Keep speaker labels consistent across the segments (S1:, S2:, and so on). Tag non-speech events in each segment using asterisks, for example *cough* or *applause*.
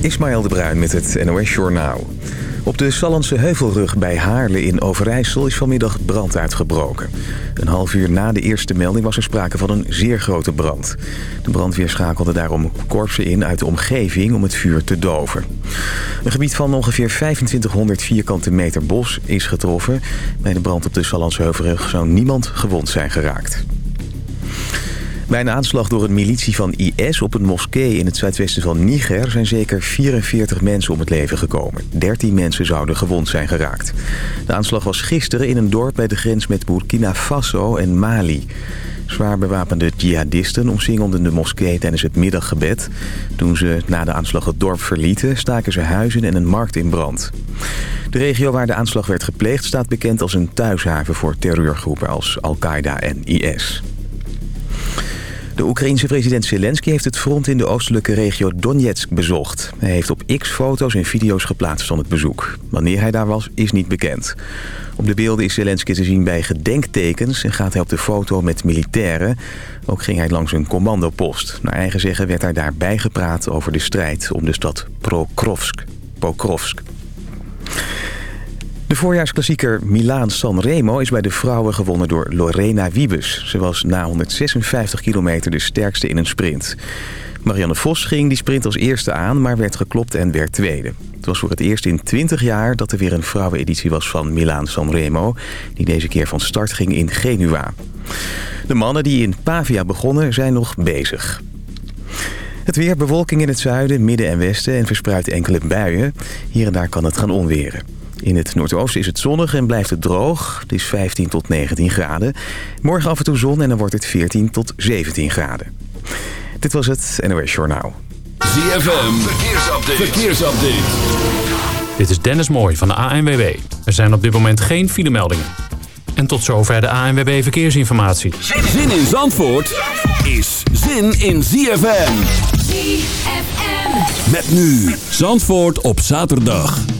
S1: Ismaël de Bruin met het NOS Journaal. Op de Sallandse Heuvelrug bij Haarle in Overijssel is vanmiddag brand uitgebroken. Een half uur na de eerste melding was er sprake van een zeer grote brand. De brandweer schakelde daarom korpsen in uit de omgeving om het vuur te doven. Een gebied van ongeveer 2500 vierkante meter bos is getroffen. Bij de brand op de Sallandse Heuvelrug zou niemand gewond zijn geraakt. Bij een aanslag door een militie van IS op een moskee in het zuidwesten van Niger... zijn zeker 44 mensen om het leven gekomen. 13 mensen zouden gewond zijn geraakt. De aanslag was gisteren in een dorp bij de grens met Burkina Faso en Mali. Zwaar bewapende jihadisten omsingelden de moskee tijdens het middaggebed. Toen ze na de aanslag het dorp verlieten, staken ze huizen en een markt in brand. De regio waar de aanslag werd gepleegd staat bekend als een thuishaven voor terreurgroepen als Al-Qaeda en IS. De Oekraïense president Zelensky heeft het front in de oostelijke regio Donetsk bezocht. Hij heeft op X foto's en video's geplaatst van het bezoek. Wanneer hij daar was, is niet bekend. Op de beelden is Zelensky te zien bij gedenktekens en gaat hij op de foto met militairen. Ook ging hij langs een commandopost. Naar eigen zeggen werd hij daarbij gepraat over de strijd om de stad Prokrovsk. Pokrovsk. De voorjaarsklassieker Milaan San Remo is bij de vrouwen gewonnen door Lorena Wiebes. Ze was na 156 kilometer de sterkste in een sprint. Marianne Vos ging die sprint als eerste aan, maar werd geklopt en werd tweede. Het was voor het eerst in 20 jaar dat er weer een vrouweneditie was van Milaan San Remo... die deze keer van start ging in Genua. De mannen die in Pavia begonnen zijn nog bezig. Het weer, bewolking in het zuiden, midden en westen en verspreid enkele buien. Hier en daar kan het gaan onweren. In het noordoosten is het zonnig en blijft het droog. Het is 15 tot 19 graden. Morgen af en toe zon en dan wordt het 14 tot 17 graden. Dit was het NOS Journaal.
S2: ZFM, verkeersupdate. verkeersupdate.
S3: Dit is Dennis Mooij van de ANWB. Er zijn op dit moment geen filemeldingen. En tot zover de ANWB Verkeersinformatie.
S2: Zin in Zandvoort is zin in ZFM.
S4: ZFM.
S2: Met nu Zandvoort op zaterdag.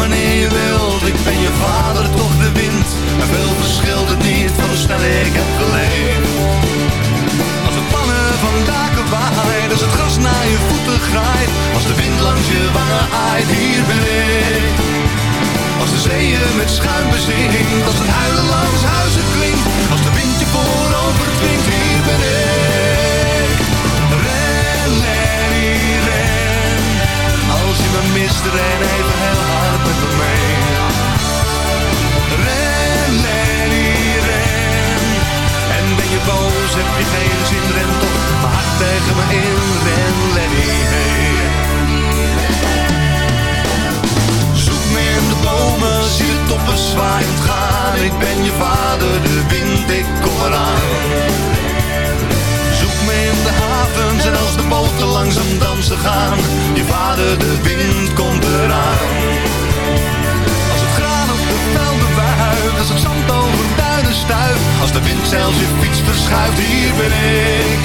S5: Wanneer je wilt, ik ben je vader, toch de wind. En veel verschilt het niet van hoe snel ik heb geleefd. Als het pannen van daken waait, als het gras naar je voeten graait. Als de wind langs je wangen aait, hier ben ik. Als de zeeën met schuim bezinkt, als het huilen langs huizen klinkt. Als de wind je voorover dwingt, hier ben ik. Ren, Lenny, ren. Als je me mist, ren even in. Zoek me in de bomen, zie de toppen zwaaiend gaan. Ik ben je vader, de wind, ik kom eraan. Zoek me in de havens en als de boten langzaam dansen gaan. Je vader, de wind komt eraan. als het zand over duinen stuift. Als de wind zelfs je fiets verschuift, hier ben ik.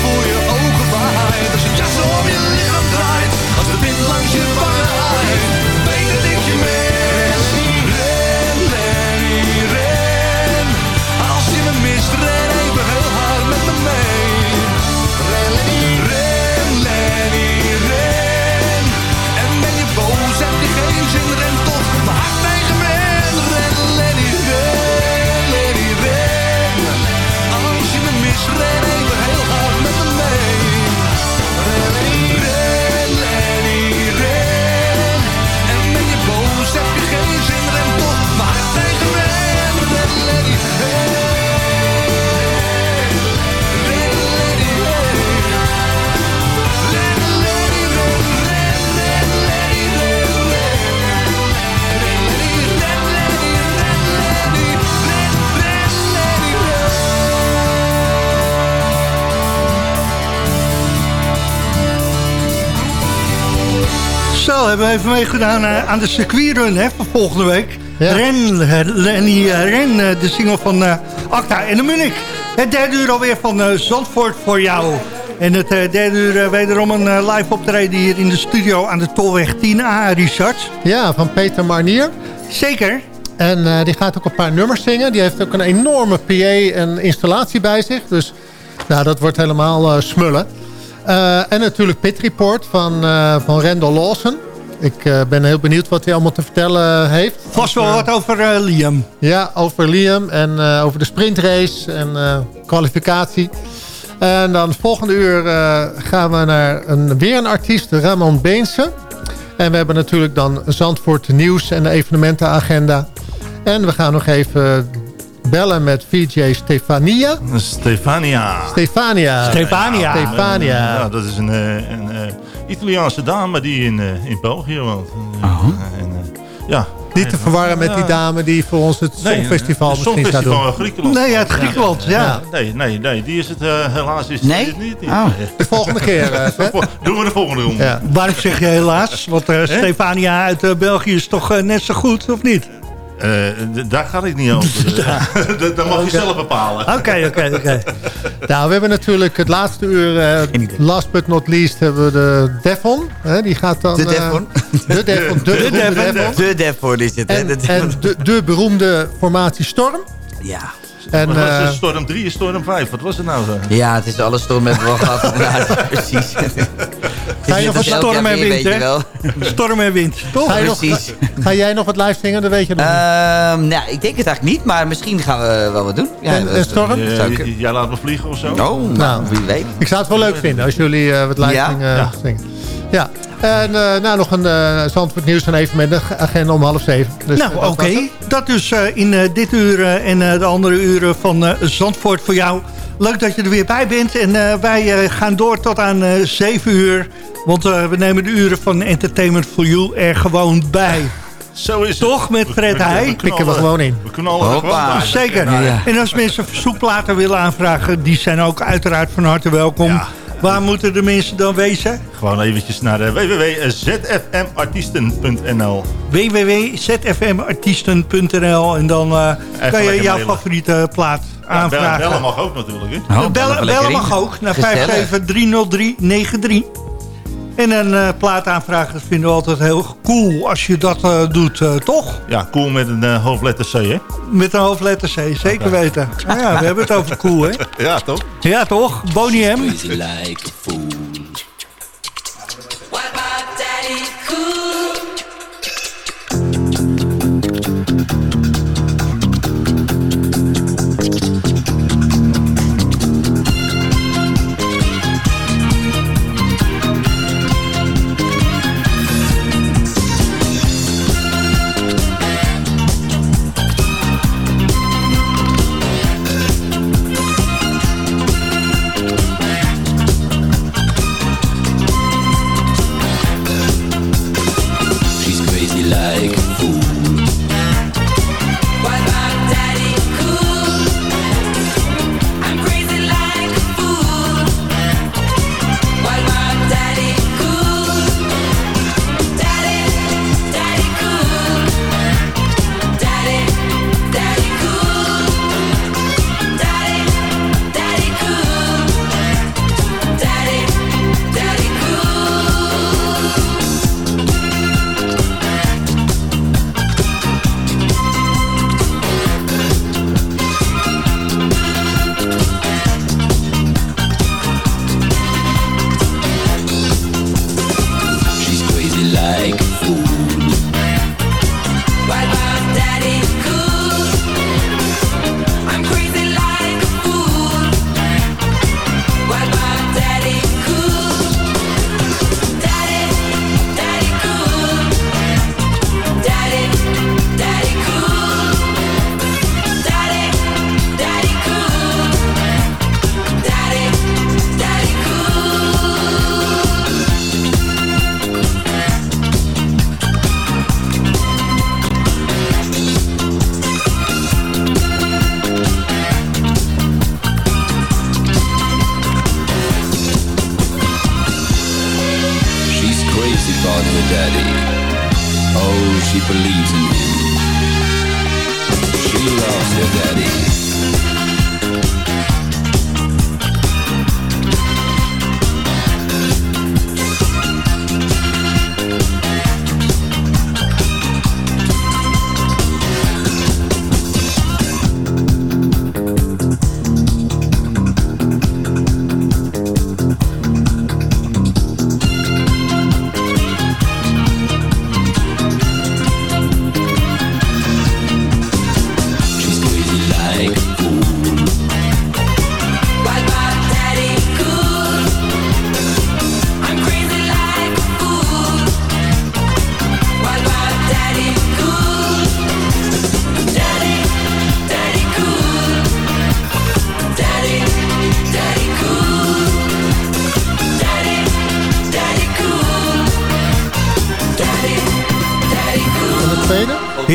S5: Je voor je ogen waait, als het jas om je lichaam draait. Als de wind langs je wangen waait, weet dat ik je mis. Ren, Lenny, ren. Als je me mist, ren even heel hard met me mee.
S4: Marcel, hebben we even meegedaan uh, aan de circuitrun hè, van volgende week. Ja. Ren, Lenny Ren, de single van Acta en de Munich. Het derde uur alweer van Zandvoort voor jou. En het derde uur wederom een live optreden hier in de studio aan de Tolweg 10A, Richard.
S6: Ja, van Peter Marnier.
S4: Zeker.
S6: En die gaat ook een paar nummers zingen. Die heeft ook een enorme PA en installatie bij zich. Dus nou, dat wordt helemaal smullen. Uh, en natuurlijk Pit Report van, van Randall Lawson. Ik uh, ben heel benieuwd wat hij allemaal te vertellen heeft.
S4: Vast wel wat over Liam.
S6: Ja, over Liam en over de sprintrace en kwalificatie. En dan volgende uur gaan we naar een, weer een artiest, Ramon Beense. En we hebben natuurlijk dan Zandvoort nieuws en de evenementenagenda. En we gaan nog even bellen met VJ Stefania.
S7: Stefania.
S6: Stefania.
S4: Stefania.
S6: Stefania.
S7: Ja, dat is een, eh, een, een eh, Italiaanse dame die in, uh, in België woont.
S6: Uh en, ja, niet te verwarren met die dame die voor ons het Songfestival nee, misschien gaat doen.
S7: Songfestival Griekenland.
S4: Nee, uit Griekenland, ja. ja.
S7: Nee, nee, nee, die is het uh, helaas is
S8: nee?
S7: het niet.
S6: Oh. De volgende keer. *laughs* Uh,
S7: doen we de volgende ronde. Ja.
S4: Waarom zeg je helaas? Want uh, Stefania uit België is toch net zo goed, of niet?
S7: Uh, daar gaat het niet over. *laughs* dat mag je zelf bepalen.
S4: Oké, oké, oké. *laughs*
S6: Nou, we hebben natuurlijk het laatste uur, uh, last but not least, hebben we de Devon. Hè, die gaat dan...
S8: De Devon.
S6: Uh, de Devon. De, *laughs*
S8: de,
S6: de,
S8: Devon. De Devon is het.
S6: En, en de, de beroemde formatie Storm.
S8: Ja.
S7: En, wat was het? Storm 3 en Storm 5? Wat was het nou? Zo?
S8: Ja, het is alle storm hebben we al gehad. *laughs* ja, precies.
S4: Ga je nog wat storm en wind, hè? Storm en wind, toch?
S6: Ga, nog, ga, jij nog wat live zingen? Dat weet je nog
S8: niet. Uh, nou, ik denk het eigenlijk niet, maar misschien gaan we wel wat doen.
S6: Ja, en, en storm?
S7: Uh, jij laat me vliegen of zo?
S8: Oh, nou, wie weet.
S6: Ik zou het wel leuk vinden als jullie uh, wat live ja? zingen. Ja. zingen. Ja, en uh, nou, nog een uh, Zandvoort nieuws en even met de agenda om half zeven.
S4: Dus, nou, oké. Okay. Dat dus uh, in dit uur en de andere uren van Zandvoort voor jou. Leuk dat je er weer bij bent. En wij gaan door tot aan 7 uur. Want we nemen de uren van Entertainment for You er gewoon bij.
S7: Zo is het.
S4: Toch met Fred Heij?
S6: Pikken we gewoon in.
S7: We knallen er gewoon bij.
S4: Zeker. Ja. En als mensen verzoekplaten willen aanvragen... die zijn ook uiteraard van harte welkom. Ja. Waar moeten de mensen dan wezen?
S7: Gewoon eventjes naar uh, www.zfmartiesten.nl
S4: www.zfmartiesten.nl En dan uh, kan je jouw favoriete plaat aanvragen. Ja,
S7: bellen mag ook natuurlijk. Hè?
S4: Oh, bellen, bellen mag ook naar 5730393. En een uh, plaat aanvragen, dat vinden we altijd heel cool als je dat uh, doet, uh, toch?
S7: Ja, cool met een hoofdletter C, hè?
S4: Met een hoofdletter C, zeker okay. weten. Ah, ja, we hebben het over cool, hè? *laughs*
S7: Ja, toch?
S4: Ja, toch? Bonnie M.
S9: crazy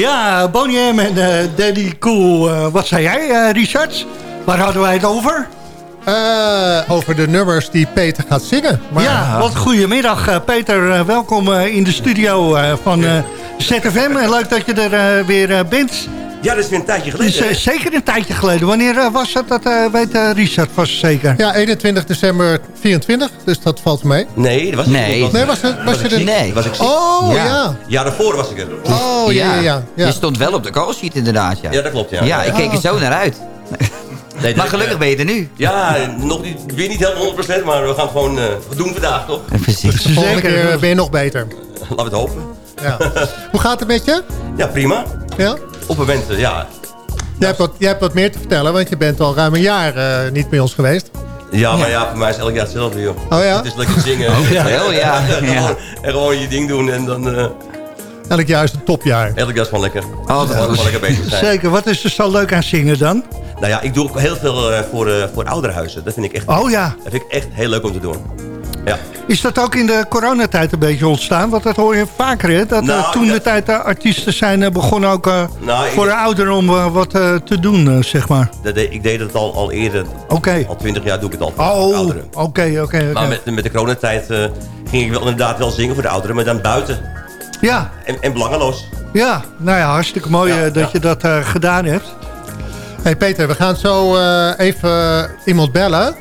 S4: Ja, Bonnie M en eh, Daddy Cool. Eh, wat zei jij, eh, Richard? Waar hadden wij het over?
S6: Over de nummers die Peter gaat zingen. Maar,
S4: ja, wat goedemiddag Peter. Welkom in de studio van ZFM. Leuk dat je er weer bent.
S10: Ja, dat is weer een tijdje geleden.
S4: eh, zeker een tijdje geleden. Wanneer eh, was dat? Dat eh, weet Richard vast zeker.
S6: Ja, 21 december 24, dus dat valt mee.
S10: Nee, dat was
S8: Nee.
S6: Nee, was het- was
S10: ik
S6: je er-.
S8: Nee.
S10: Was ik ziek.
S6: Oh,
S8: Ja.
S6: ja.
S10: Ja, daarvoor was ik er.
S6: Oh, ja, ja, ja. ja.
S8: Je stond wel op de call sheet inderdaad, ja.
S10: Ja, dat klopt, ja.
S8: Ja, ik keek er zo naar uit.
S10: Nee,
S8: Maar gelukkig ben je er nu.
S10: Ja, nog niet, weer niet helemaal 100%, maar we gaan het gewoon eh, doen vandaag, toch?
S8: Precies.
S6: De volgende
S4: Zeker.
S6: keer ben je nog beter.
S10: Laten we het hopen.
S6: Ja. Hoe gaat het met je?
S10: Ja, prima.
S6: Ja?
S10: Op momenten, ja.
S6: Jij hebt, wat, jij hebt wat meer te vertellen, want je bent al ruim een jaar eh, niet bij ons geweest.
S10: Ja, maar ja, voor mij is elk jaar hetzelfde, joh.
S6: Oh ja?
S10: Het is lekker zingen.
S8: wel, *laughs* ja.
S10: en,
S8: Ja.
S10: gewoon, en gewoon je ding doen en dan... eh
S6: Elk jaar is een topjaar.
S10: elk jaar is gewoon lekker.
S8: Altijd
S10: Gewoon
S8: goed.
S10: lekker bezig zijn.
S4: Zeker. Wat is er zo leuk aan zingen dan?
S10: Nou ja, ik doe ook heel veel eh, voor, eh voor ouderhuizen. Dat vind ik echt...
S4: Oh ja.
S10: Dat vind ik echt heel leuk om te doen. Ja.
S4: Is dat ook in de coronatijd een beetje ontstaan? Want dat hoor je vaker, hè? Dat eh,
S10: Nou,
S4: toen
S10: ja.
S4: de tijd de artiesten zijn eh, begonnen ook eh,
S10: Nou,
S4: voor de ouderen om wat te doen, zeg maar.
S10: Dat ik deed het al, al eerder.
S4: Oké.
S10: Al twintig jaar doe ik het al voor
S4: Oh,
S10: ouderen.
S4: oké, oké,
S10: Maar met, met de coronatijd ging ik wel inderdaad wel zingen voor de ouderen, maar dan buiten.
S4: Ja,
S10: En, en belangeloos.
S4: ja, nou ja, hartstikke mooi
S10: Ja,
S4: dat
S10: ja.
S4: je dat gedaan hebt.
S6: hey Peter, we gaan zo even iemand bellen.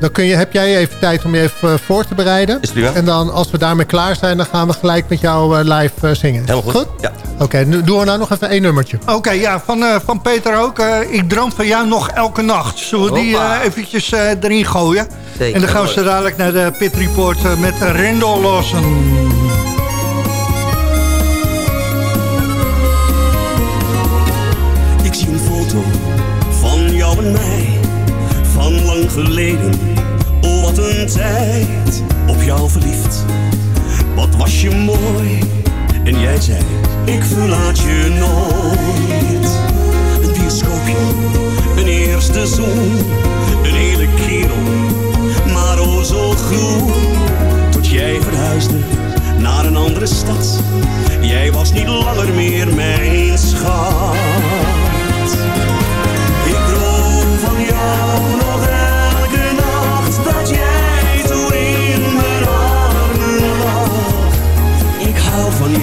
S6: Dan kun je, heb jij even tijd om je even eh, voor te bereiden.
S10: Is prima.
S6: En dan als we daarmee klaar zijn, dan gaan we gelijk met jou eh, live eh, zingen.
S10: Helemaal goed. Ja.
S6: Oké, nu doen we nou nog even één nummertje.
S4: Oké, ja, van, eh, van Peter ook. eh, ik droom van jou nog elke nacht. Zullen we die eventjes eh, erin gooien?
S8: Zeker.
S4: En dan gaan we zo dadelijk naar de Pit Report met Randall Lawson.
S11: Ik zie een foto van jou en mij, Oh, wat een tijd, op jou verliefd. Wat was je mooi, en jij zei, ik verlaat je nooit. Een bioscoopje, een eerste zoen, een hele kerel, maar oh zo groen. Tot jij verhuisde naar een andere stad. Jij was niet langer meer mijn schat. Ik droom van jou van.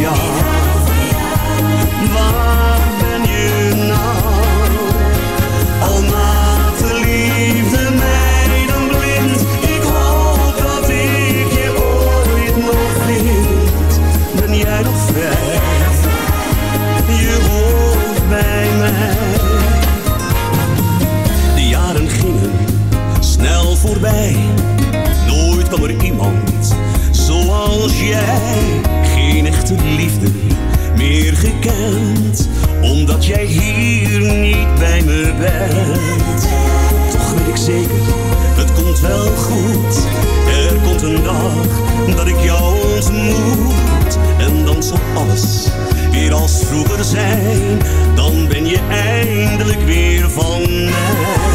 S11: Waar ben je nou? Al de liefde mij dan blind. Ik hoop dat ik je ooit nog vind. Ben jij nog vrij? Je hoort bij mij. De jaren gingen snel voorbij. Nooit kwam er iemand zoals jij. Echte liefde meer gekend. Omdat jij hier niet bij me bent. Toch weet ik zeker, het komt wel goed. Er komt een dag dat ik jou ontmoet. En dan zal alles weer als vroeger zijn. Dan ben je eindelijk weer van mij.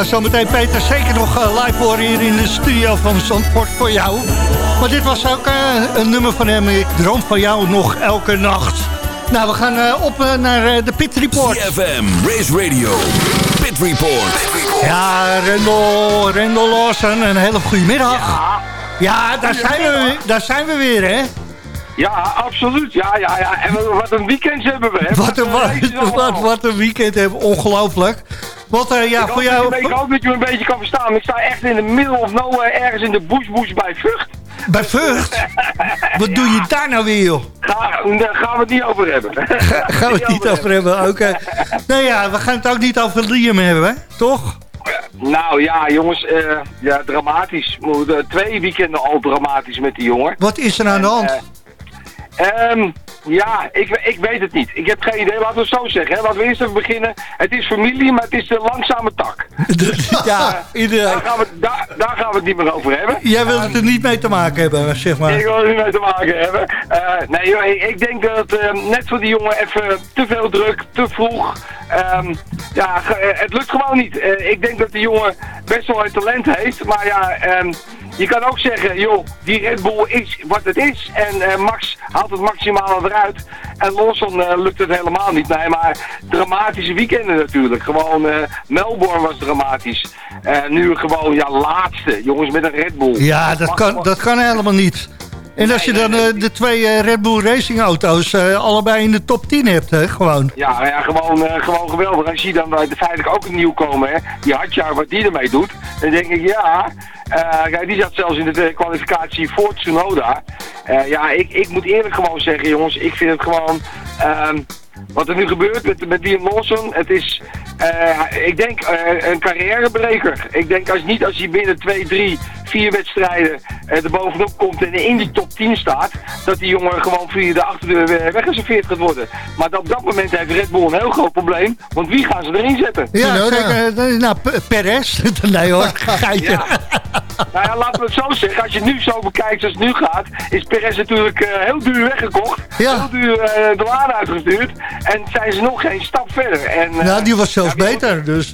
S4: Gaan zo meteen Peter zeker nog eh, live horen hier in de studio van Zandvoort voor jou. Maar dit was ook eh, een nummer van hem. Ik droom van jou nog elke nacht. Nou, we gaan eh, op naar de Pit Report.
S2: CFM, Race Radio, Pit Report.
S4: Ja, Rendel, Rendel Lawson, een hele goede middag. Ja, daar, zijn we, weer- daar zijn we weer, hè?
S12: Ja, absoluut. Ja, ja, ja. En wat een weekend hebben we. Hè?
S4: Wat een, wat, *laughs* wat, wat een weekend hebben we, ongelooflijk. Wat, eh, ja,
S12: ik,
S4: voor jou...
S12: je, ik hoop dat je me een beetje kan verstaan. Ik sta echt in de middle of nowhere ergens in de bush bij Vught.
S4: Bij Vught? *laughs* Wat doe je daar nou weer, joh?
S12: Ga, daar gaan we het niet over hebben. *laughs*
S4: Gaan we het niet over hebben, oké. Nou ja, we gaan het ook niet over Liam hebben, hè? toch?
S12: Nou ja, jongens, eh, ja, dramatisch. Twee weekenden al dramatisch met die jongen.
S4: Wat is er aan de hand?
S12: Ehm, ja, ik, ik weet het niet. Ik heb geen idee. Laten we het zo zeggen. Hè. Laten we eerst even beginnen. Het is familie, maar het is de langzame tak. *laughs*
S4: ja,
S12: daar, gaan we, daar, daar gaan we het niet meer over hebben.
S4: Jij wilt het er niet mee te maken hebben, zeg maar.
S12: Ik wil er niet mee te maken hebben. Eh, nee, joh, ik, ik denk dat eh, net voor die jongen even te veel druk, te vroeg. Ehm, ja, eh, het lukt gewoon niet. Eh, ik denk dat die jongen best wel het talent heeft. Maar ja, ehm, je kan ook zeggen, joh, die Red Bull is wat het is. En eh, Max haalt het maximale eruit. En Lawson eh, lukt het helemaal niet. Nee, maar dramatische weekenden natuurlijk. Gewoon, eh, Melbourne was dramatisch. Nu gewoon, ja, laatste. Jongens met een Red Bull.
S4: Ja, dat kan, dat kan helemaal niet. En als je dan de twee Red Bull Racing auto's allebei in de top 10 hebt, hè, gewoon.
S12: Ja, nou ja gewoon, gewoon geweldig. Zie je dan uh, feitelijk ook een nieuwkomer, hè, die Hadjar, wat die ermee doet. Dan denk ik, ja, kijk, die zat zelfs in de eh, kwalificatie voor Tsunoda. Eh, ja, ik, ik moet eerlijk gewoon zeggen, jongens, ik vind het gewoon... wat er nu gebeurt met, met Liam Lawson, het is, eh, ik denk, eh, een carrièrebreker. Ik denk als niet als hij binnen 2, 3, 4 wedstrijden eh, er bovenop komt en in die top 10 staat, dat die jongen gewoon via de achterdeur weer weggeserveerd gaat worden. Maar op dat moment heeft Red Bull een heel groot probleem, want wie gaan ze erin zetten?
S4: Ja, zeker. Nou, Perez. *laughs* nee hoor, *laughs* geitje.
S12: Ja. Nou ja, laten we het zo zeggen. Als je nu zo bekijkt zoals het nu gaat, is Perez natuurlijk eh, heel duur weggekocht. Heel duur eh, de laan uitgestuurd. En zijn ze nog geen stap verder. En, eh,
S4: Nou, die was zelfs beter, dus...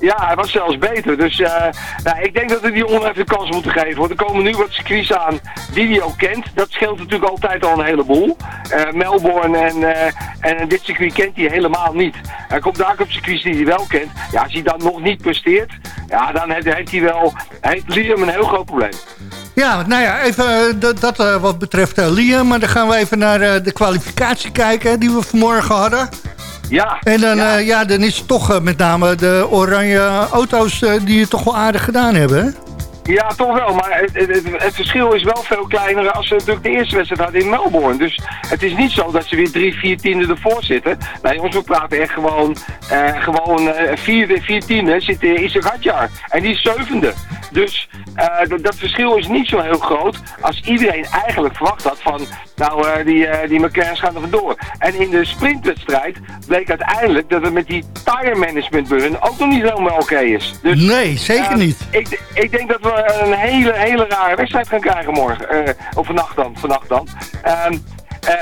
S12: ja, hij was zelfs beter. Dus eh, nou, ik denk dat we die jongen even de kans moeten geven. Want er komen nu wat circuits aan die hij ook kent. Dat scheelt natuurlijk altijd al een heleboel. Eh, Melbourne en, eh, en dit circuit kent hij helemaal niet. Hij komt daar ook op circuits die hij wel kent. Ja, als hij dan nog niet presteert, ja, dan heeft, hij wel, Liam een heel groot probleem.
S4: Ja, nou ja, even dat, dat wat betreft Liam. Maar dan gaan we even naar de kwalificatie kijken die we vanmorgen hadden.
S12: Ja.
S4: En dan, ja. ja, dan is het toch eh, met name de oranje auto's eh, die het toch wel aardig gedaan hebben, hè?
S12: Ja, toch wel. Maar het, het, het, verschil is wel veel kleiner als ze natuurlijk de eerste wedstrijd hadden in Melbourne. Dus het is niet zo dat ze weer drie, vier tienden ervoor zitten. Nee, jongens, we praten echt gewoon, eh, gewoon eh, vier, vier tienden zit in Isaac Hadjar. En die is zevende. Dus eh, dat, verschil is niet zo heel groot als iedereen eigenlijk verwacht had van, nou, eh, die, eh, die McLaren's gaan er vandoor. En in de sprintwedstrijd bleek uiteindelijk dat het met die tire management hun ook nog niet helemaal oké is. Dus,
S4: nee, zeker
S12: eh,
S4: niet.
S12: Ik, ik denk dat we een hele, hele rare wedstrijd gaan krijgen morgen. eh, of vannacht dan. Vannacht dan. Eh,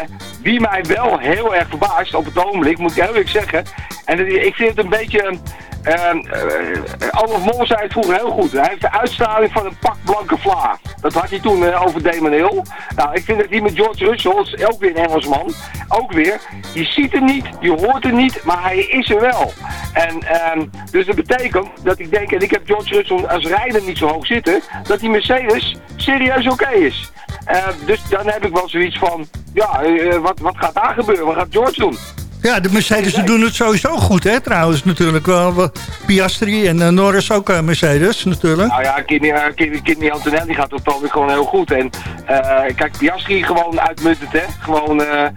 S12: wie mij wel heel erg verbaast op het ogenblik, moet ik heel eerlijk zeggen. En ik vind het een beetje... ehm uh, Olaf Mol zei het vroeger heel goed. Hij heeft de uitstraling van een pak blanke vla. Dat had hij toen eh, over Damon Hill. Nou, ik vind dat hij met George Russell, ook weer een Engelsman, ook weer. Je ziet hem niet, je hoort hem niet, maar hij is er wel. En ehm, dus dat betekent dat ik denk, en ik heb George Russell als rijder niet zo hoog zitten, dat die Mercedes serieus oké is. Eh, dus dan heb ik wel zoiets van, ja, eh, wat, wat gaat daar gebeuren? Wat gaat George doen?
S4: Ja, de Mercedes doen het sowieso goed, hè, trouwens, natuurlijk wel. Piastri en eh, Norris ook eh, Mercedes, natuurlijk.
S12: Nou ja, Kimi, uh, Kimi, Kimi Antonelli gaat op het ogenblik gewoon heel goed. En eh, kijk, Piastri gewoon uitmuntend, hè. Gewoon eh, eh,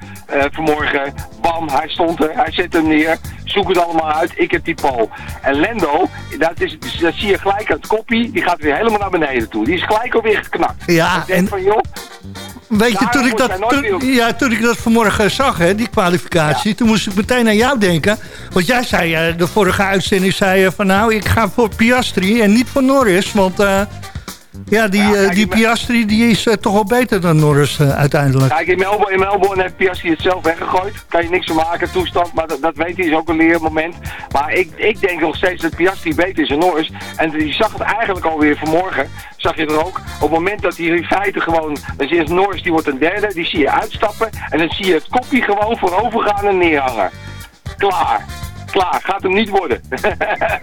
S12: vanmorgen, bam, hij stond er, hij zet hem neer. Zoek het allemaal uit, ik heb die pol. En Lendo, dat, is, dat zie je gelijk aan het koppie, die gaat weer helemaal naar beneden toe. Die is gelijk alweer geknakt.
S4: Ja,
S12: ik denk
S4: en-
S12: van, joh,
S4: Weet je, toen ik, dat, toen, ja, toen ik dat vanmorgen zag, hè, die kwalificatie, toen moest ik meteen aan jou denken. Want jij zei, eh, de vorige uitzending zei je van nou, ik ga voor Piastri en niet voor Norris. Want eh, Ja, die, eh, die Piastri die is eh, toch wel beter dan Norris eh, uiteindelijk.
S12: Kijk, in Melbourne, in Melbourne heeft Piastri het zelf weggegooid. Kan je niks van maken, toestand, maar dat, dat weet hij, is ook een leermoment. Maar ik, ik denk nog steeds dat Piastri beter is dan Norris. En die zag het eigenlijk alweer vanmorgen, zag je er ook. Op het moment dat hij in feite gewoon, dan zie je Norris, die wordt een derde, die zie je uitstappen. En dan zie je het kopje gewoon voorover gaan en neerhangen. Klaar. Klaar, gaat hem niet worden. *laughs*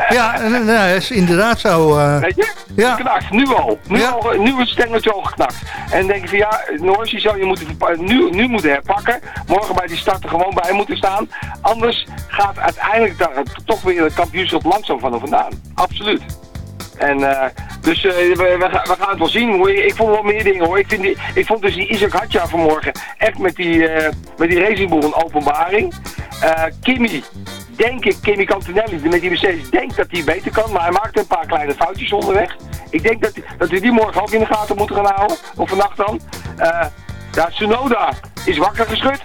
S4: Ja, ja, is inderdaad zo. eh.
S12: Weet je? Ja. Geknakt, nu al. Nu, al, nu is het stengeltje al geknakt. En denk je van ja, Norris die zou je moeten, nu, nu moeten herpakken. Morgen bij die start er gewoon bij moeten staan. Anders gaat uiteindelijk daar toch weer het kampioenschap langzaam van vandaan. Absoluut. En eh, dus eh, we, we, gaan- we gaan het wel zien. Hoor. Ik vond wel meer dingen hoor. Ik, vind die, ik vond dus die Isaac Hatja vanmorgen echt met die, eh met die Racingboel een openbaring. Eh Kimi, denk ik, Kimi Cantonelli met die Mercedes, denkt dat hij beter kan. Maar hij maakte een paar kleine foutjes onderweg. Ik denk dat, dat we die morgen ook in de gaten moeten gaan houden. Of vannacht dan. Eh ja, Tsunoda is wakker geschud.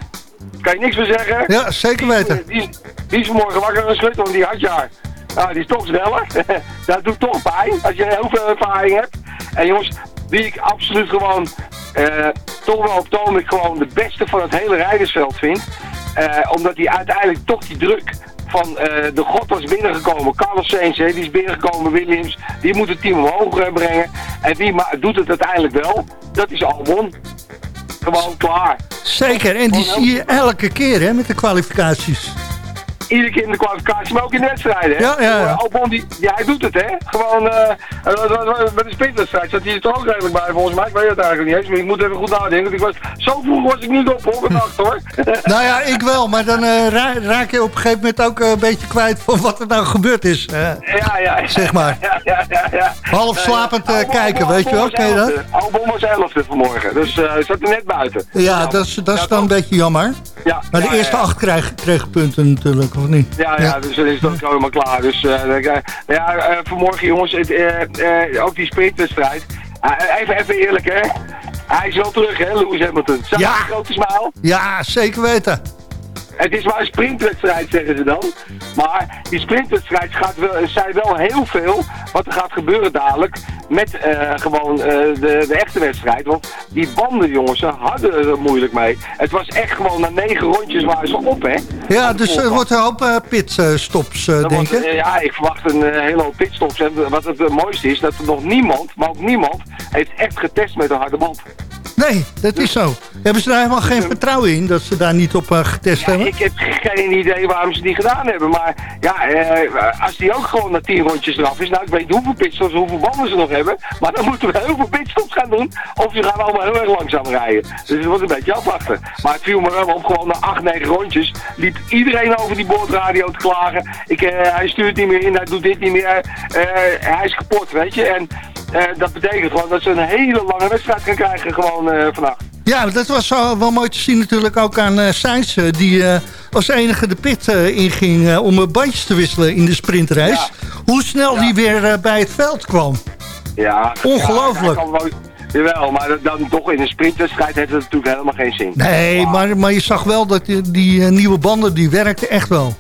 S12: Kan je niks meer zeggen.
S4: Ja, zeker weten.
S12: Die, die is vanmorgen wakker geschud, want die had jaar. Nou, die is toch sneller. *laughs* dat doet toch pijn als je heel veel ervaring hebt. En jongens, die ik absoluut gewoon eh, toch wel op het ogenblik gewoon de beste van het hele rijdersveld vind. Eh, omdat hij uiteindelijk toch die druk van eh, de god was binnengekomen. Carlos Sainz, hè, die is binnengekomen, Williams. Die moet het team omhoog eh, brengen. En wie doet het uiteindelijk wel? Dat is Albon. Gewoon klaar.
S4: Zeker, en die zie je elke keer hè, met de kwalificaties.
S12: Iedere keer in de kwalificatie, maar ook in de wedstrijden. Hè?
S4: Ja, ja, ja.
S12: Albon, die, ja, hij doet het, hè. Gewoon, eh uh, met de sprintwedstrijd zat hij er toch ook redelijk bij, volgens mij. Ik weet het eigenlijk niet eens, maar ik moet even goed nadenken. Want ik was, zo vroeg was ik niet op, hoor, vannacht, hoor. *laughs*
S4: Nou ja, ik wel, maar dan eh, ra- raak je op een gegeven moment ook eh, een beetje kwijt van wat er nou gebeurd is. eh.
S12: ja, ja.
S4: Zeg maar.
S12: Ja, ja, ja. ja.
S4: Half slapend eh, kijken, weet je wel, ken je
S12: was
S4: dat?
S12: Albon was elfde vanmorgen, dus eh, hij zat er net buiten.
S4: Ja, dat is, dat is dan een beetje jammer.
S12: Ja,
S4: Maar de
S12: ja,
S4: eerste
S12: ja.
S4: acht kregen, kregen punten natuurlijk, of niet?
S12: Ja, ja, dus dan is het ook helemaal klaar. Dus eh, eh, ja, eh, vanmorgen jongens, het, eh, ook die sprintwedstrijd. Even, even eerlijk hè. Hij is wel terug hè, Lewis Hamilton. Zag je
S4: Ja.
S12: die grote smile?
S4: Ja, zeker weten.
S12: Het is maar een sprintwedstrijd, zeggen ze dan. Maar die sprintwedstrijd gaat wel, zei wel heel veel wat er gaat gebeuren dadelijk met eh, gewoon eh, de, de echte wedstrijd. Want die banden, jongens, ze hadden er moeilijk mee. Het was echt gewoon na negen rondjes waren ze op, hè.
S4: Ja, dus er wordt een hoop pitstops, denk ik.
S12: eh, ja, ik verwacht een eh, hele hoop pitstops. En wat het eh, mooiste is, dat er nog niemand, maar ook niemand, heeft echt getest met een harde band.
S4: Nee, dat is zo. Hebben ze daar helemaal geen vertrouwen in dat ze daar niet op getest hebben?
S12: Ik heb geen idee waarom ze die gedaan hebben. Maar ja, eh, als die ook gewoon na tien rondjes eraf is. Nou, ik weet niet hoeveel pitstops, hoeveel banden ze nog hebben. Maar dan moeten we heel veel pitstops gaan doen. Of ze gaan allemaal heel erg langzaam rijden. Dus het wordt een beetje afwachten. Maar het viel me wel op. Gewoon na acht, negen rondjes liep iedereen over die boordradio te klagen. Ik, eh, hij stuurt niet meer in, hij doet dit niet meer. Eh, hij is kapot, weet je. En dat betekent gewoon dat ze een hele lange wedstrijd gaan krijgen gewoon eh, vannacht.
S4: Ja, dat was wel, mooi te zien natuurlijk ook aan uh, Sainz. Uh, die uh, als enige de pit inging om bandjes te wisselen in de sprintrace. Ja. Hoe snel ja. die weer bij het veld kwam.
S12: Ja,
S4: Ongelooflijk.
S12: Ja, wel, jawel, maar dan toch in een sprintwedstrijd heeft het natuurlijk helemaal geen zin.
S4: Nee, maar, maar je zag wel dat die, die nieuwe banden, die werkten echt wel.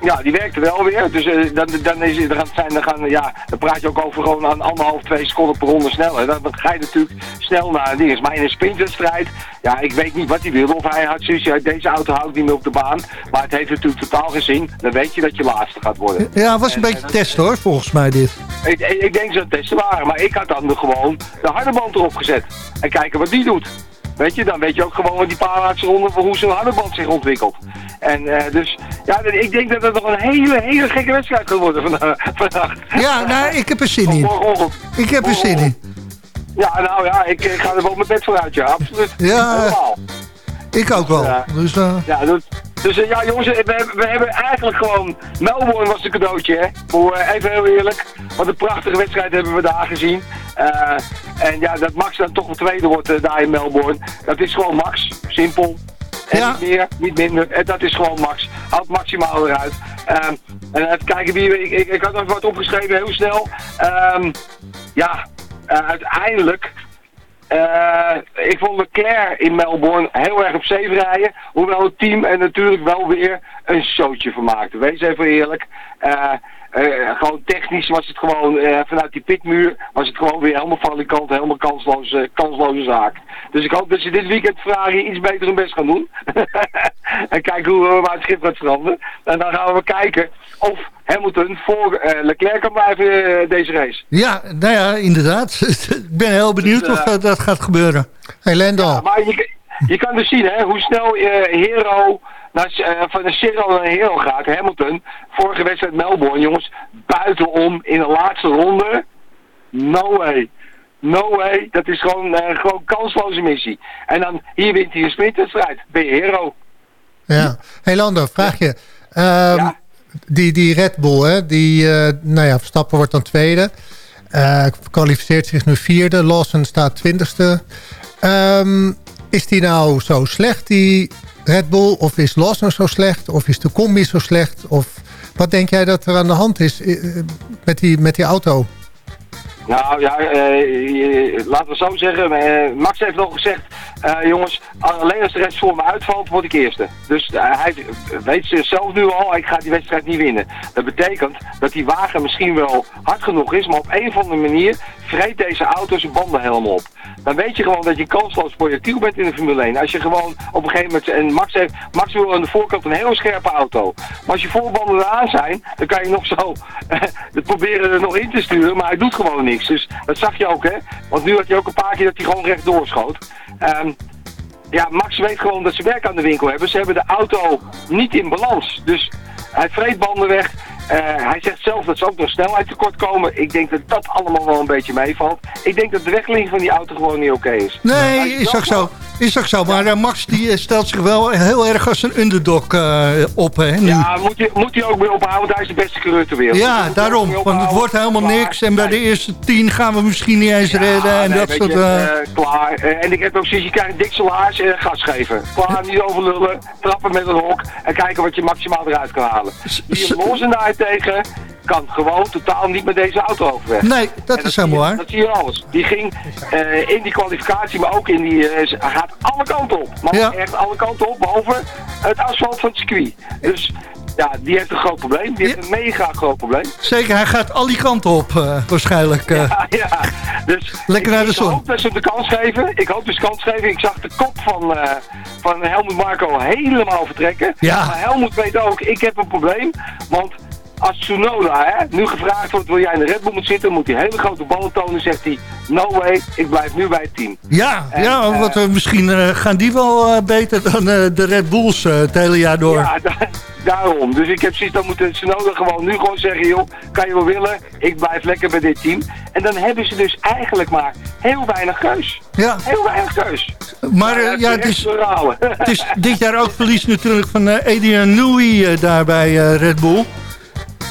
S12: Ja, die werkte wel weer. Dus uh, dan, dan, is, dan, zijn, dan, gaan, ja, dan praat je ook over gewoon aan anderhalf, twee seconden per ronde sneller. Dan, dan ga je natuurlijk snel naar dingen. Maar in een sprintwedstrijd, ja, ik weet niet wat hij wil. Of hij had zoiets, ja, deze auto houdt niet meer op de baan. Maar het heeft natuurlijk totaal geen zin. Dan weet je dat je laatste gaat worden.
S4: Ja, het was een en, beetje en, test hoor, volgens mij dit.
S12: Ik, ik, ik denk dat het testen waren. Maar ik had dan gewoon de harde band erop gezet. En kijken wat die doet. Weet je, dan weet je ook gewoon wat die paar laatste ronden voor hoe zo'n hardeband zich ontwikkelt. En uh, dus, ja, ik denk dat het nog een hele, hele gekke wedstrijd gaat worden vandaag. *laughs*
S4: Ja, nou, ik heb er zin in. Ik heb er zin in.
S12: Ja, nou ja, ik, ik ga er wel mijn bed vooruit, ja, absoluut.
S4: Ja, Helemaal. ik ook wel.
S12: Ja,
S4: dus, uh...
S12: ja, dus uh, ja, jongens, we, we, hebben eigenlijk gewoon... Melbourne was een cadeautje, hè. Uh, even heel eerlijk. Wat een prachtige wedstrijd hebben we daar gezien. En ja, dat Max dan toch een tweede wordt daar in Melbourne. Dat is gewoon Max. Simpel. En
S4: ja.
S12: niet meer, niet minder. En dat is gewoon Max. Haalt maximaal eruit. Um, en even kijken wie... Ik, ik, ik had nog wat opgeschreven, heel snel. Um, ja, uh, uiteindelijk eh, ik vond Leclerc in Melbourne heel erg op zeven rijden. Hoewel het team er natuurlijk wel weer een showtje van maakte. Wees even eerlijk. Eh, eh, gewoon technisch was het gewoon, vanuit die pitmuur, was het gewoon weer helemaal falikant, helemaal kansloze, kansloze zaak. Dus ik hoop dat ze dit weekend Ferrari iets beter hun best gaan doen. *laughs* en kijken hoe we maar het schip gaat veranderen. En dan gaan we kijken of Hamilton voor eh, Leclerc kan blijven eh, deze race.
S4: Ja, nou ja, inderdaad. *laughs* ik ben heel benieuwd
S12: Dus,
S4: of
S12: eh,
S4: dat, dat gaat gebeuren.
S6: Hey Lendal.
S12: Maar je, je kan dus zien hè, hoe snel Hero naar, van een Cyril naar Hero gaat, Hamilton. Vorige wedstrijd Melbourne, jongens, buitenom in de laatste ronde. No way. No way. Dat is gewoon, gewoon kansloze missie. En dan hier wint hij een sprintwedstrijd. Ben je Hero.
S6: Ja. Hey Lando, vraag je. Ehm, die, die Red Bull, hè, die, eh, nou ja, Verstappen wordt dan tweede. Eh, kwalificeert zich nu vierde. Lawson staat twintigste. Ehm, is die nou zo slecht, die Red Bull? Of is Lawson zo slecht? Of is de combi zo slecht? Of wat denk jij dat er aan de hand is eh, met, die, met die auto?
S12: Nou ja, eh, laten we zo zeggen. eh, Max heeft nog gezegd, eh, jongens, alleen als de rest voor me uitvalt, word ik eerste. Dus hij weet zelf nu al, ik ga die wedstrijd niet winnen. Dat betekent dat die wagen misschien wel hard genoeg is, maar op een of andere manier vreet deze auto zijn banden helemaal op. Dan weet je gewoon dat je kansloos projectiel bent in de Formule 1. Als je gewoon op een gegeven moment, en Max, heeft, Max wil aan de voorkant een hele scherpe auto. Maar als je voorbanden eraan zijn, dan kan je nog zo het *laughs* proberen er nog in te sturen, maar hij doet gewoon Dus dat zag je ook, hè. Want nu had je ook een paar keer dat hij gewoon rechtdoor schoot. Ehm, ja, Max weet gewoon dat ze werk aan de winkel hebben. Ze hebben de auto niet in balans. Dus hij vreet banden weg. Eh, hij zegt zelf dat ze ook nog snelheid tekort komen. Ik denk dat dat allemaal wel een beetje meevalt. Ik denk dat de wegling van die auto gewoon niet oké is.
S4: Nee, is ook zo. Is ook zo. Maar eh, Max die eh, stelt zich wel heel erg als een underdog op. Hè, nu.
S12: Ja, moet hij moet hij ook mee ophouden, want hij is de beste coureur ter wereld.
S4: Ja, daarom. Want het wordt helemaal
S12: Klaar.
S4: niks. En bij de eerste tien gaan we misschien niet eens redden. En
S12: Nee,
S4: dat soort...
S12: je, klaar. En ik heb ook zoiets, je krijgt dik salaris en gas geven. Klaar, niet overlullen, trappen met een hok en kijken wat je maximaal eruit kan halen. Die Lozen daartegen kan gewoon totaal niet met deze auto overweg.
S4: Nee, dat is helemaal waar.
S12: Dat zie je alles. Die ging eh, in die kwalificatie, maar ook in die... eh, hij gaat alle kanten op. Maar
S4: Ja.
S12: echt alle kanten op, behalve het asfalt van het circuit. Dus ja, die heeft een groot probleem. Die heeft een mega groot probleem.
S4: Zeker, hij gaat al die kanten op eh, waarschijnlijk. *laughs*
S12: Ja, ja. Dus
S4: Lekker
S12: ik,
S4: naar de
S12: ik
S4: zon.
S12: hoop dat ze hem de kans geven. Ik hoop dus kans geven. Ik zag de kop van, eh, van Helmut Marco helemaal vertrekken.
S4: Ja.
S12: Maar Helmut weet ook, ik heb een probleem. Want als Tsunoda hè, nu gevraagd wordt, wil jij in de Red Bull moeten zitten, moet hij hele grote ballen tonen. Zegt hij, no way, ik blijf nu bij het team.
S4: Ja,
S12: En,
S4: ja
S12: eh,
S4: want eh, misschien eh, gaan die wel beter dan de Red Bulls het hele jaar door.
S12: Ja, da- daarom. Dus ik heb zoiets, dan moet Tsunoda gewoon nu gewoon zeggen, joh, kan je wel willen, ik blijf lekker bij dit team. En dan hebben ze dus eigenlijk maar heel weinig keus.
S4: Ja.
S12: Heel weinig keus.
S4: Maar ja, het is, het is dit jaar ook verlies natuurlijk van Adrian Newey eh, daar bij Red Bull.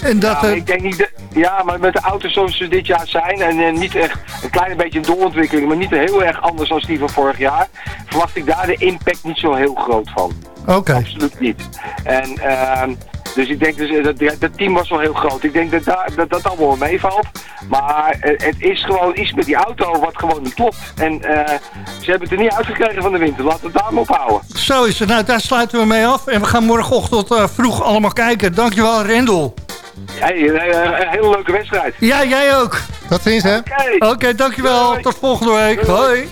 S4: En dat,
S12: ja,
S4: eh,
S12: ik denk niet dat- ja, maar met de auto's zoals ze dit jaar zijn en, eh, niet echt een klein beetje een doorontwikkeling, maar niet heel erg anders dan die van vorig jaar, verwacht ik daar de impact niet zo heel groot van.
S4: Oké.
S12: Absoluut niet. En ehm, dus ik denk dus, eh, dat, dat team was wel heel groot. Ik denk dat daar, dat, dat allemaal wel meevalt. Maar het is gewoon iets met die auto wat gewoon niet klopt. En ze hebben het er niet uitgekregen van de winter. Laten we het daar maar op houden.
S4: Zo is het. Nou, daar sluiten we mee af. En we gaan morgenochtend vroeg allemaal kijken. Dankjewel, Rendel.
S12: Hey, een, een- hele leuke wedstrijd.
S4: Ja, jij ook.
S6: Tot ziens, hè?
S4: Oké, dankjewel. Tot volgende week. Hoi.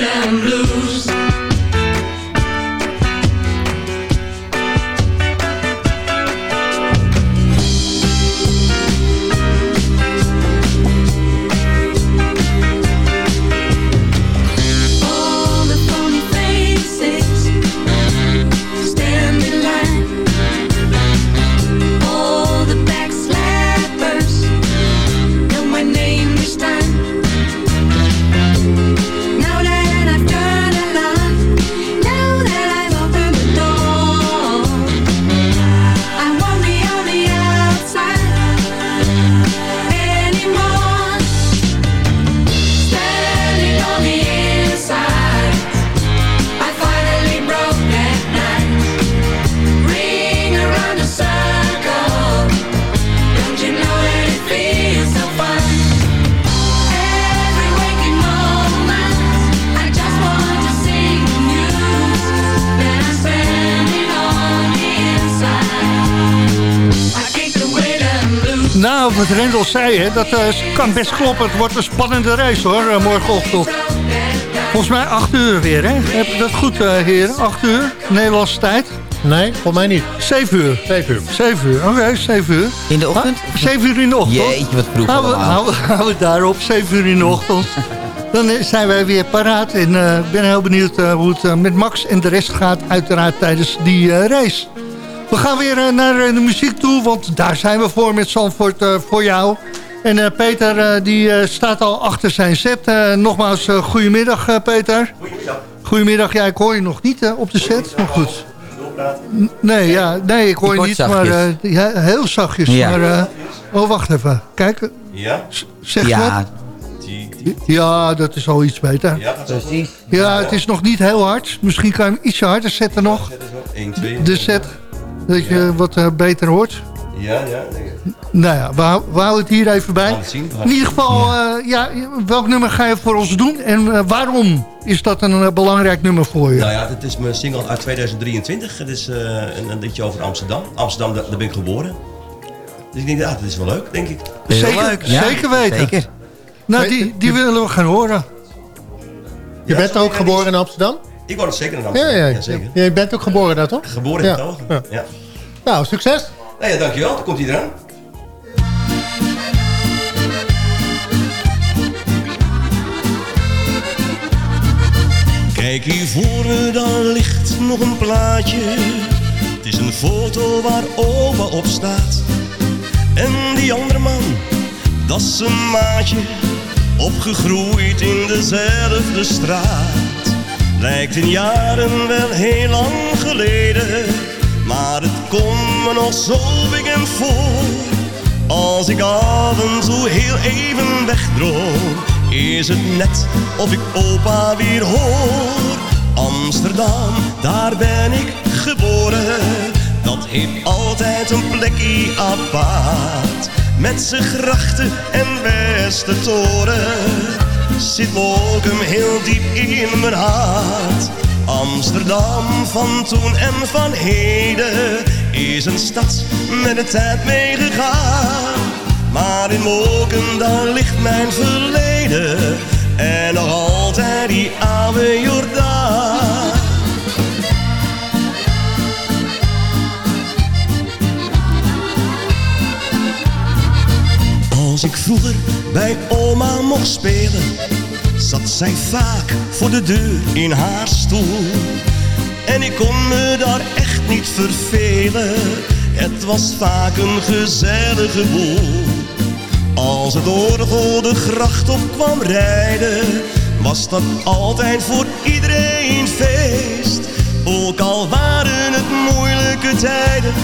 S4: and blue. dat eh, kan best kloppen. Het wordt een spannende race hoor, eh, morgenochtend. Volgens mij 8 uur weer, hè? Heb je dat goed, uh, heren? 8 uur, Nederlandse tijd?
S6: Nee, volgens mij niet.
S4: 7 uur.
S6: 7 uur.
S4: 7 uur, oké, okay, 7 uur.
S8: In de ochtend?
S4: Ah, 7 uur in de ochtend.
S8: Jeetje, wat
S4: proef
S8: Hou
S4: Houden we daarop, 7 uur in de ochtend. *laughs* Dan zijn wij weer paraat en ik ben heel benieuwd hoe het met Max en de rest gaat. Uiteraard tijdens die race. We gaan weer naar de muziek toe, want daar zijn we voor met Zandvoort voor jou. En eh, Peter eh, die eh, staat al achter zijn set. Eh, nogmaals, eh, goedemiddag eh, Peter.
S13: Goedemiddag.
S4: Goedemiddag. Ja, ik hoor je nog niet op de set. Maar goed. Nee, ja, nee, ik hoor je niet. Maar
S8: zachtjes.
S4: eh, ja, heel zachtjes.
S8: Ja.
S4: Maar, eh, oh, wacht even. Kijk,
S13: Ja?
S4: zeg je
S8: Ja,
S4: wat? Ja, dat is al iets beter.
S13: Ja,
S8: precies.
S4: Ja, het is nog niet heel hard. Misschien kan je hem ietsje harder zetten nog.
S13: 1, 2.
S4: De set, dat je wat beter hoort.
S13: Ja, ja. denk ik.
S4: Nou ja, we, hou- we houden het hier even bij.
S13: het zien.
S4: In ieder geval, eh, ja, welk nummer ga je voor ons doen? En eh, waarom is dat een eh, belangrijk nummer voor je?
S13: Nou ja, dit is mijn single uit 2023. Het is eh, een, een liedje over Amsterdam. Amsterdam, daar, daar ben ik geboren. Dus ik denk, ja, dit is wel leuk, denk ik.
S4: zeker, zeker weten.
S8: Zeker.
S4: Nou, die, die willen we gaan horen.
S6: Je bent ook geboren in Amsterdam?
S13: Ik woon zeker in
S6: Ja,
S13: Amsterdam.
S6: ja.
S13: zeker.
S6: Je bent ook geboren daar, toch?
S13: Geboren in
S6: Ja.
S13: Togen.
S6: Ja.
S13: Ja.
S6: Nou, succes.
S13: Nou ja, dankjewel. Dan komt hij eraan.
S10: Kijk hier voor me, dan ligt nog een plaatje. Het is een foto waar opa op staat. En die andere man, dat is een maatje. Opgegroeid in dezelfde straat. Lijkt in jaren wel heel lang geleden. Maar het komt me nog zo bekend voor. Als ik af en toe heel even wegdroom, is het net of ik opa weer hoor. Amsterdam, daar ben ik geboren. Dat heeft altijd een plekje apart. Met zijn grachten en Westertoren. Zit Mokum heel diep in mijn hart. Amsterdam van toen en van heden is een stad met de tijd meegegaan. Maar in Mokum daar ligt mijn verleden en nog altijd die oude Jordaan. Als ik vroeger bij oma mocht spelen, zat zij vaak voor de deur in haar stoel. En ik kon me daar echt niet vervelen, het was vaak een gezellige boel. Als het orgel de gracht op kwam rijden, was dat altijd voor iedereen feest. Ook al waren het moeilijke tijden,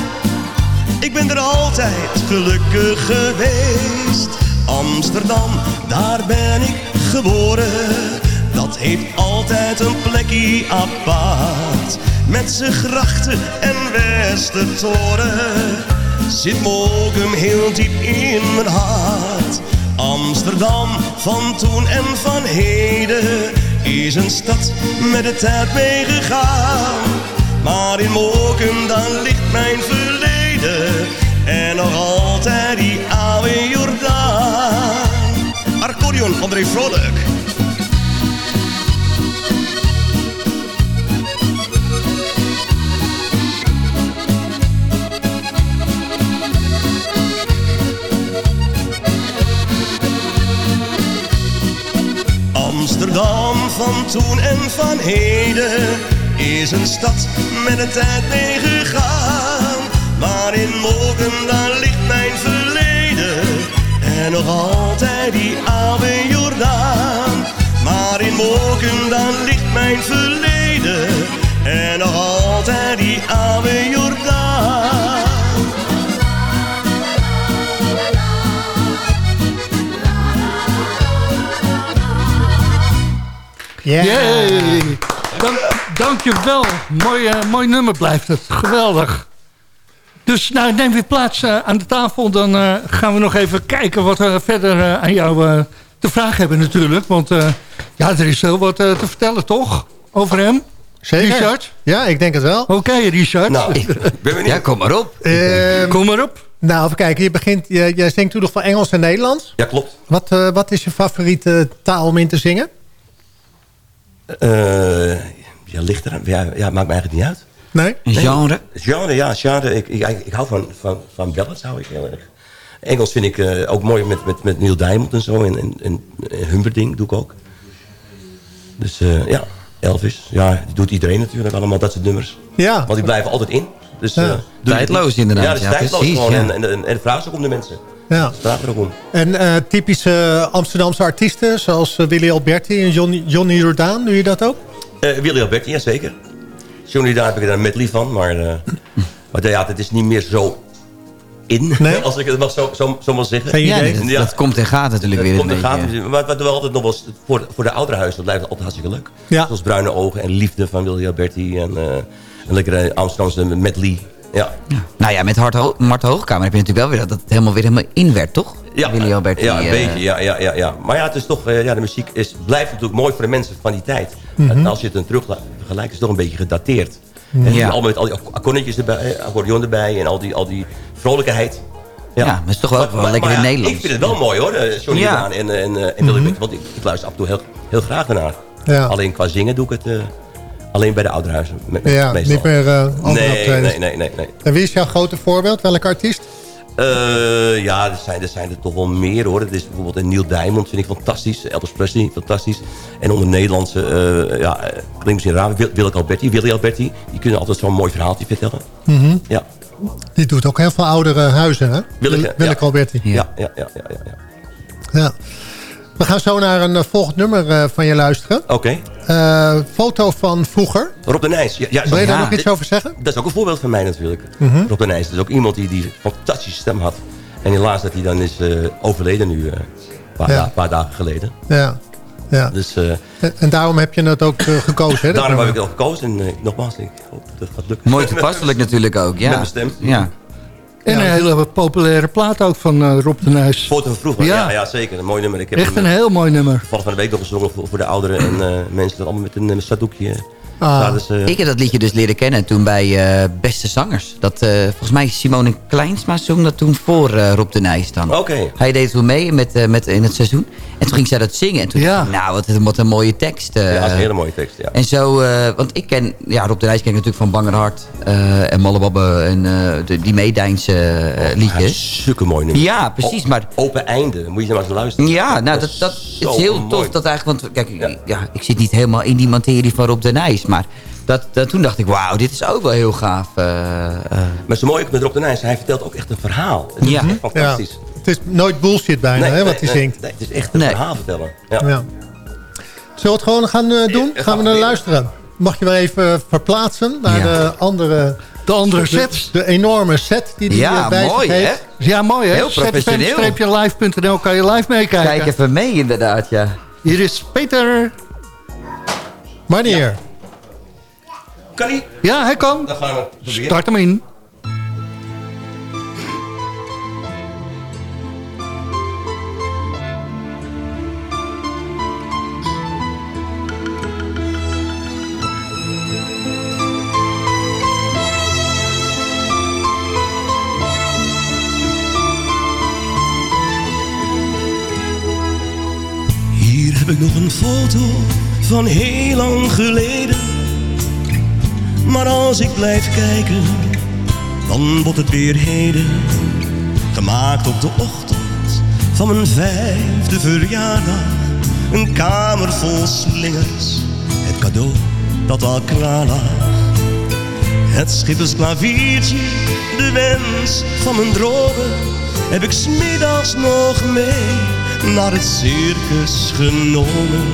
S10: ik ben er altijd gelukkig geweest. Amsterdam, daar ben ik Dat heeft altijd een plekje apart. Met zijn grachten en Westertoren. Zit Mokum heel diep in mijn hart. Amsterdam van toen en van heden. Is een stad met de tijd meegegaan. Maar in Mokum dan ligt mijn verleden En nog altijd die oude Jordaan Accordeon, André Vrolijk Amsterdam van toen en van heden is een stad met de tijd meegegaan. Maar in Mogen daar ligt mijn en nog altijd die oude Jordaan. Maar in Mogen daar ligt mijn verleden en nog altijd die oude Jordaan.
S4: Yay. Dank, dankjewel. Mooi, eh, mooi nummer blijft het. Geweldig. Dus nou, neem weer plaats eh, aan de tafel. Dan eh, gaan we nog even kijken wat we verder eh, aan jou eh, te vragen hebben natuurlijk. Want eh, ja, er is heel wat te vertellen, toch? Over hem?
S6: Zeker.
S4: Richard?
S6: Ja, ik denk het wel.
S4: Oké, Richard.
S13: Nou, ik ben benieuwd.
S8: Ja, kom maar op.
S6: Ehm,
S4: Kom maar op.
S6: Nou, even kijken. Je begint, je, jij zingt toen nog van Engels en Nederlands.
S10: Ja, klopt.
S6: Wat, eh, wat is je favoriete taal om in te zingen?
S10: Eh, ja, ligt er. Ja, ja, maakt me eigenlijk niet uit.
S6: Nee?
S8: Een genre?
S10: Genre, ja. Genre. Ik, ik, ik hou van, van, van ballads, hou ik heel erg. Engels vind ik eh, ook mooi met, met, met Neil Diamond en zo. En, en, en, en Humperdinck doe ik ook. Dus eh, ja, Elvis. Ja, die doet iedereen natuurlijk allemaal, dat soort nummers.
S6: Ja.
S10: Want die blijven altijd in. Dus,
S6: Ja.
S10: eh, het
S8: Tijdloos inderdaad,
S10: Ja, dat is
S8: ja,
S10: tijdloos
S8: precies,
S10: gewoon.
S8: ja.
S10: En, en, en, en vraag ze ook om de mensen.
S6: Ja.
S10: Vraag er ook om.
S6: En eh, typische Amsterdamse artiesten, zoals eh, Willy Alberti en Johnny, Johnny Jordaan, doe je dat ook?
S10: Eh Willy Alberti, ja zeker. Johnny, daar heb ik er een medley van. Maar, eh maar ja, het is niet meer zo in,
S6: Nee? *laughs*
S10: als ik het mag zo, zo, zo maar zeggen.
S6: Geen
S8: Ja, dat,
S10: Ja.
S8: dat komt en gaat natuurlijk weer
S10: komt
S8: een
S10: en gaat.
S8: beetje.
S10: Maar wat we altijd nog wel voor, voor de ouderhuizen, dat blijft altijd hartstikke leuk.
S6: Ja.
S10: Zoals Bruine Ogen en Liefde van Willy Alberti. En eh, een lekkere Amsterdamse medley. Ja.
S8: Nou ja, met Hart Ho Mart Hoogkamer heb je natuurlijk wel weer dat het helemaal weer helemaal in werd, toch?
S10: Ja,
S8: Willy Alberti.
S10: ja, een
S8: eh,
S10: beetje. Ja, ja, ja, ja. Maar ja, het is toch, eh, ja, de muziek is, blijft natuurlijk mooi voor de mensen van die tijd.
S8: Mhm.
S10: En als je het dan terug vergelijkt, is toch een beetje gedateerd. En
S8: Ja.
S10: Allemaal met al die akkoordjes erbij, eh, accordeon erbij en al die, al die vrolijkheid.
S8: Ja, maar het is toch wel, wel lekker in
S10: ja,
S8: Nederlands.
S10: Ik vind het wel mooi hoor, eh, Johnny
S8: Ja.
S10: En, en, eh, en Willy Alberti, Want ik, ik luister af en toe heel, heel graag daarnaar.
S6: Ja.
S10: Alleen qua zingen doe ik het alleen bij de ouderhuizen.
S6: Ja,
S10: meestal.
S6: niet meer eh andere
S10: nee, nee, nee, nee.
S6: En wie is jouw grote voorbeeld? Welke artiest?
S10: Eh, ja, er zijn, er zijn er toch wel meer hoor. Het is bijvoorbeeld een Neil Diamond, vind ik fantastisch. Elvis Presley, fantastisch. En onder Nederlandse, eh, ja, eh, klinkt misschien raar, Wil- Willeke Alberti, Willy Alberti. Die kunnen altijd zo'n mooi verhaaltje vertellen.
S6: Mhm.
S10: Ja,
S6: Die doet ook heel veel oudere huizen, hè?
S10: Willeke,
S6: Willeke
S10: ja.
S6: Alberti.
S10: ja, ja, ja, ja, ja, ja.
S6: Ja. We gaan zo naar een eh, volgend nummer eh, van je luisteren.
S10: Oké.
S6: Eh, foto van vroeger.
S10: Rob de Nijs. Ja, ja,
S6: Wil je daar
S10: ja,
S6: nog iets over zeggen?
S10: Dat is ook een voorbeeld van mij natuurlijk.
S6: Mhm.
S10: Rob de Nijs. Dat is ook iemand die, die een fantastische stem had. En helaas dat hij dan is eh, overleden nu, eh, een paar,
S6: Ja.
S10: da- paar dagen geleden.
S6: Ja. ja.
S10: Dus eh,
S6: En, en daarom heb je het ook gekozen, hè? *laughs*
S10: daarom heb ik het al gekozen. En nogmaals, ik hoop dat het gaat lukken.
S8: Mooi toepasselijk natuurlijk ook, ja.
S10: Met mijn stem.
S8: Ja.
S4: En een hele populaire plaat ook van eh, Rob de Nijs.
S10: Foto van vroeger,
S4: Ja.
S10: ja. Ja, zeker. Een mooi nummer. Ik heb
S4: Echt
S10: hem,
S4: een heel mooi nummer.
S10: toevallig van de week nog gezongen voor, voor de ouderen en eh, mensen allemaal met een uh, zadoekje.
S6: Ah.
S8: Ik heb dat liedje dus leren kennen toen bij eh, Beste Zangers. Dat, eh, volgens mij Simone Kleinsma zong dat toen voor eh, Rob de Nijs dan.
S10: Oké.
S8: Hij deed toen mee met, eh, met, in het seizoen. En toen ging zij dat zingen. En toen
S4: Ja.
S8: dacht ik, nou, wat, een- wat een mooie tekst. eh.
S10: ja, dat is een hele mooie tekst, ja.
S8: En zo, eh, want ik ken, ja, Rob de Nijs ken ik natuurlijk van Bangerhart eh en Mollebabbe en eh, de, die meedijnse eh,
S10: Hij
S8: liedjes.
S10: heeft zulke mooie nummers.
S8: Ja, precies,
S10: O-
S8: maar-
S10: Open einde, moet je maar eens luisteren.
S8: Ja, nou, dat,
S10: is
S8: dat is heel
S10: mooi.
S8: tof. Dat eigenlijk, want kijk,
S10: Ja.
S8: ja. ik zit niet helemaal in die materie van Rob de Nijs. Maar dat, dat, toen dacht ik, wauw, dit is ook wel heel gaaf. eh, eh.
S10: Maar zo mooi ook met Rob de Nijs, hij vertelt ook echt een verhaal. Het is
S8: Ja.
S10: echt
S6: Ja.
S10: fantastisch.
S6: Het is nooit bullshit bijna, hè, wat hij
S10: nee,
S6: zingt.
S10: Nee, het is echt een
S8: Nee.
S10: verhaal vertellen. Ja.
S6: Ja. Zullen we het gewoon gaan eh, doen?
S10: Ja,
S6: Gaan we naar luisteren? Mag je wel even verplaatsen naar
S8: Ja.
S6: de andere...
S4: De andere
S6: de-
S4: sets.
S6: De, enorme set die hij
S8: Ja,
S6: bij
S8: mooi, hè?
S6: heeft.
S4: Ja, mooi hè?
S8: Heel professioneel.
S4: zfm-live.nl kan je live meekijken.
S8: Kijk even mee, inderdaad, ja.
S4: Hier is Peter.
S6: Wanneer?
S10: Kan hij?
S4: Ja, hij kan.
S10: Dan gaan we proberen.
S4: Start hem in.
S14: Hier heb ik nog een foto van heel lang geleden. Maar als ik blijf kijken, dan wordt het weer heden. Gemaakt op de ochtend van mijn vijfde verjaardag. Een kamer vol slingers, het cadeau dat al klaar lag. Het schippersklaviertje, de wens van mijn dromen, heb ik smiddags nog mee naar het circus genomen.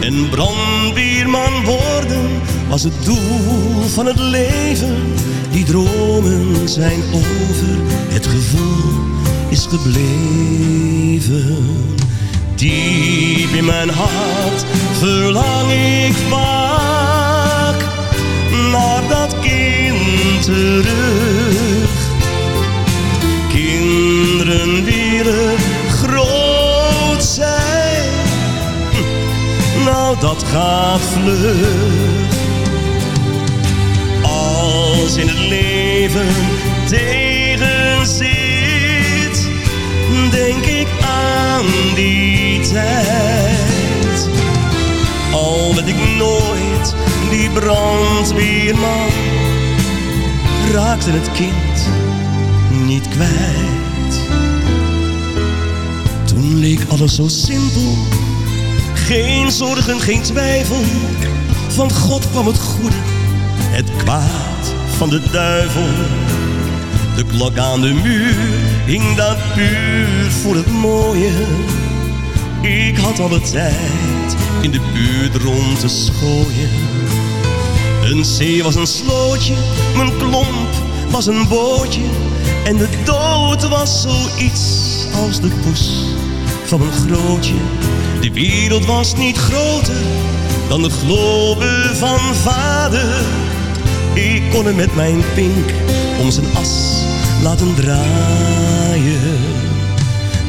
S14: En brandweerman worden was het doel van het leven. Die dromen zijn over, het gevoel is gebleven. Diep in mijn hart verlang ik vaak naar dat kind terug. Kinderen willen nou dat gaat vlug. Als in het leven tegen
S10: zit, denk ik aan die tijd. Al werd ik nooit die brandweerman, raakte het kind niet kwijt. Toen leek alles zo simpel geen zorgen, geen twijfel. Van God kwam het goede, het kwaad van de duivel. De klok aan de muur hing daar puur voor het mooie. Ik had alle tijd in de buurt rond te schooien. Een zee was een slootje, mijn klomp was een bootje. En de dood was zoiets als de poes van een grootje. De wereld was niet groter dan de globe van vader. Ik kon hem met mijn pink om zijn as laten draaien.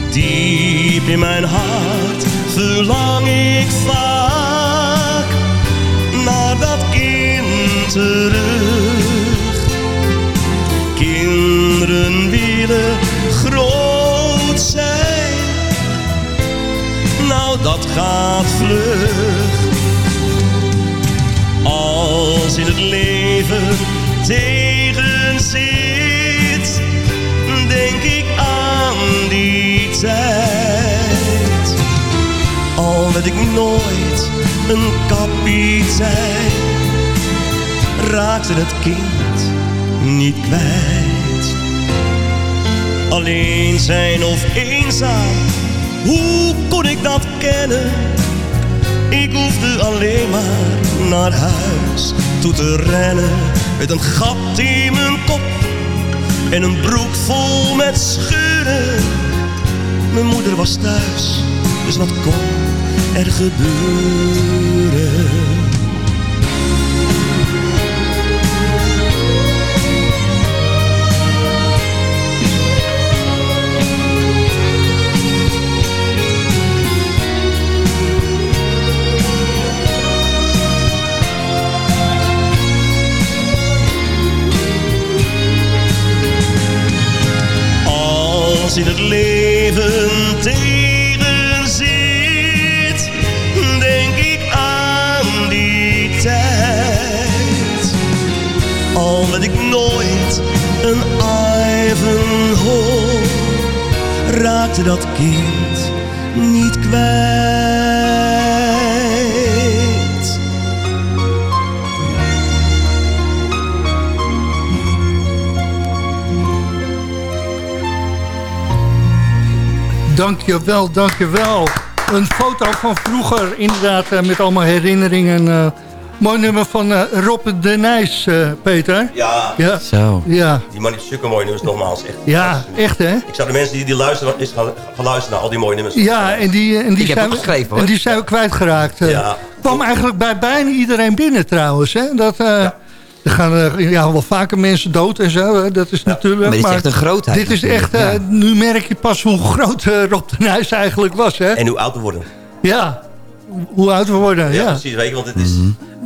S10: Diep in mijn hart verlang ik vaak naar dat kind terug. Kinderen willen groot zijn, nou dat gaat vlug. Als in het leven tegen zit, denk ik aan die tijd. Al werd ik nooit een kapitein, raakte het kind niet kwijt. Alleen zijn of eenzaam, hoe kon ik dat kennen? Ik hoefde alleen maar naar huis toe te rennen. Met een gat in mijn kop en een broek vol met scheuren. Mijn moeder was thuis, dus wat kon er gebeuren? Dat kind niet kwijt.
S4: Dankjewel, dankjewel. Een foto van vroeger, inderdaad, eh, met allemaal herinneringen. Eh, mooi nummer van eh, Rob de Nijs, eh, Peter.
S13: Ja.
S4: Ja.
S8: Zo.
S4: Ja,
S13: Die man heeft zulke mooie nummers, nogmaals. Echt.
S4: ja echt hè?
S13: Ik zou de mensen die, die luisteren, eens gaan, gaan luisteren naar al die mooie nummers.
S4: Ja, en die, en die,
S8: Ik heb
S4: zijn, we-
S8: geschreven, hoor.
S4: en die zijn we kwijtgeraakt. eh.
S13: Ja.
S4: Kwam eigenlijk bij bijna iedereen binnen trouwens. Hè? Dat, eh, Er gaan eh, ja, wel vaker mensen dood en zo. Hè? Dat is natuurlijk...
S8: Maar dit is echt een grootheid
S4: Dit is echt... eh,
S8: ja.
S4: Nu merk je pas hoe groot eh, Rob de Nijs eigenlijk was. Hè?
S13: En hoe oud we worden.
S4: Ja, hoe oud we worden.
S13: Ja,
S4: Ja,
S13: precies. Weet je, want het is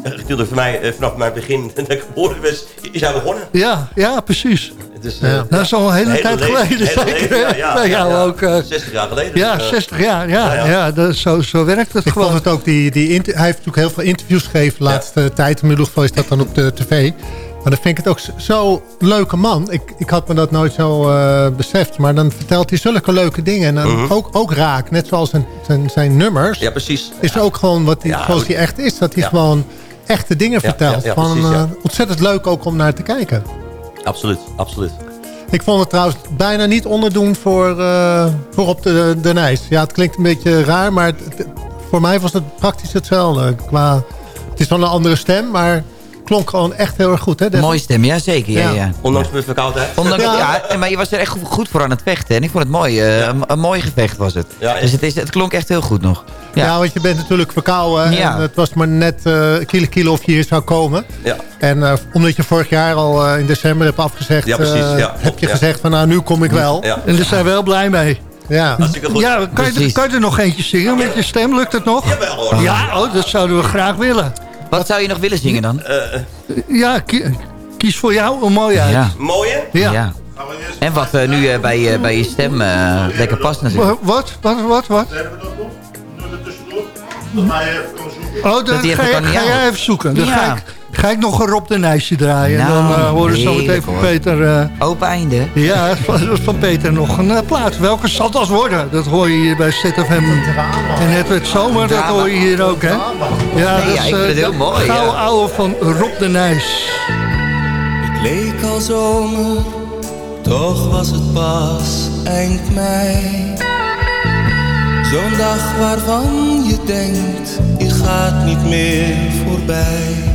S13: eh, natuurlijk voor mij, eh, vanaf mijn begin *laughs* dat ik geboren was, is hij begonnen.
S4: ja, ja precies.
S13: Het is, eh,
S4: Dat is al een hele,
S13: Hele
S4: tijd
S13: leven-
S4: geleden.
S13: hele
S4: zeker,
S13: leven,
S4: hè?
S13: ja, ja, ja, ja.
S4: ook. eh,
S13: 60 jaar geleden.
S4: ja,
S13: dus, eh,
S4: 60 jaar. Ja,
S13: ja,
S4: ja.
S13: ja.
S4: dat, zo, zo werkt het
S6: Ik
S4: gewoon.
S6: vond het ook, die, die hij heeft natuurlijk heel veel interviews gegeven de laatste tijd. Inmiddels is dat dan op de tv. Maar dan vind ik het ook zo'n leuke man. Ik, ik had me dat nooit zo eh, beseft. Maar dan vertelt hij zulke leuke dingen. En dan
S13: Mhm.
S6: ook, ook raak, net zoals zijn, zijn, zijn nummers.
S13: Ja, precies.
S6: Is ook gewoon wat hij,
S13: Ja,
S6: zoals hij echt is. Dat hij
S13: Ja.
S6: gewoon echte dingen vertelt. Van, eh, ontzettend leuk ook om naar te kijken.
S13: Absoluut, absoluut.
S6: Ik vond het trouwens bijna niet onderdoen voor, eh, voor op de, de Nijs. Ja, het klinkt een beetje raar, maar het- het- voor mij was het praktisch hetzelfde. Qua, het is wel een andere stem, maar klonk gewoon echt heel erg goed. Hè?
S8: Mooie stem, ja zeker. Ja,
S6: Ja.
S8: ja.
S13: Ondanks mijn verkoudheid.
S8: Ondanks,
S6: Ja.
S8: ja. maar je was er echt goed voor aan het vechten. En ik vond het mooi. eh, een, een mooi gevecht was het.
S13: Ja,
S8: dus het, is, het klonk echt heel goed nog.
S6: Ja.
S8: Ja.
S6: want je bent natuurlijk verkouden.
S8: Ja.
S6: En het was maar net eh kilo kilo of je hier zou komen.
S13: Ja.
S6: En eh, omdat je vorig jaar al in december hebt afgezegd...
S13: Ja, precies, ja,
S6: heb je
S13: ja.
S6: gezegd van nou, nu kom ik wel.
S13: Ja.
S4: En daar zijn we wel blij mee.
S6: Ja.
S13: Hartstikke goed.
S4: Ja, kan je,
S8: Precies.
S4: kan je er nog eentje zingen met je stem? Lukt het nog?
S13: Jawel hoor.
S4: Ja, oh, dat zouden we graag willen.
S8: Wat zou je nog willen zingen dan?
S13: Eh,
S4: Ja, ki- kies voor jou een mooi uit.
S8: Ja.
S13: mooie?
S4: Ja.
S8: ja. En wat eh, nu eh, bij, eh, bij je stem eh, lekker past natuurlijk.
S4: Wa- Wat? Wat? Wat? Wat?
S7: Hebben we dat nog? Nummer tussendoor? Dat hij even kan zoeken.
S4: Oh, dan
S8: Dat
S4: ga, je- ga jij even zoeken. Dan
S8: Ja.
S4: ga ik, Ga ik nog een Rob de Nijsje draaien. en dan eh, horen we zo meteen van. Peter... eh,
S8: Open einde.
S4: ja, van, van Peter nog een eh, plaat. Welke zal dat worden? Dat hoor je hier bij ZFM. En het werd zomer, dat hoor je hier ook, hè? Ja,
S8: vind het heel mooi,
S4: Gouden
S8: ja.
S4: ouwe van Rob de Nijs.
S15: Het leek al zomer, toch was het pas eind mei. Zo'n dag waarvan je denkt, je gaat niet meer voorbij.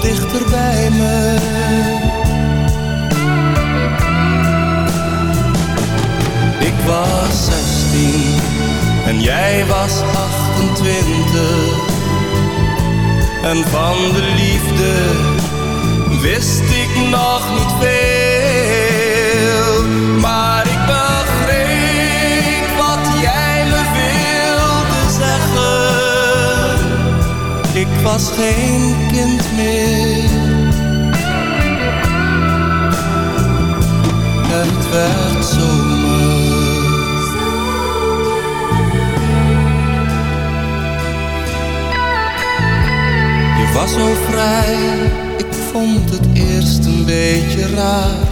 S15: Dichter bij me. Ik was 16 en jij was 28. En van de liefde wist ik nog niet veel. Maar ik begreep wat jij me wilde zeggen. Ik was geen kind meer. Werd zomer. Je was zo vrij, ik vond het eerst een beetje raar.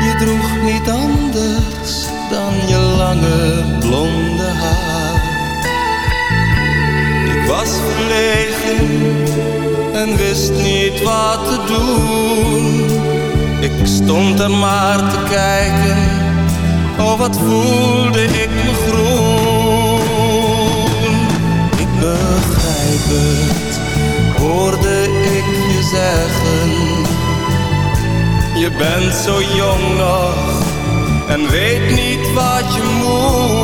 S15: Je droeg niet anders dan je lange blonde haar. Ik was verlegen en wist niet wat te doen. Ik stond er maar te kijken, oh wat voelde ik me groen. Ik begrijp het, hoorde ik je zeggen. Je bent zo jong nog en weet niet wat je moet.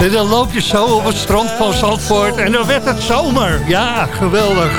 S15: En
S4: dan loop je zo op het strand van Zandvoort en dan werd het zomer. Ja, geweldig.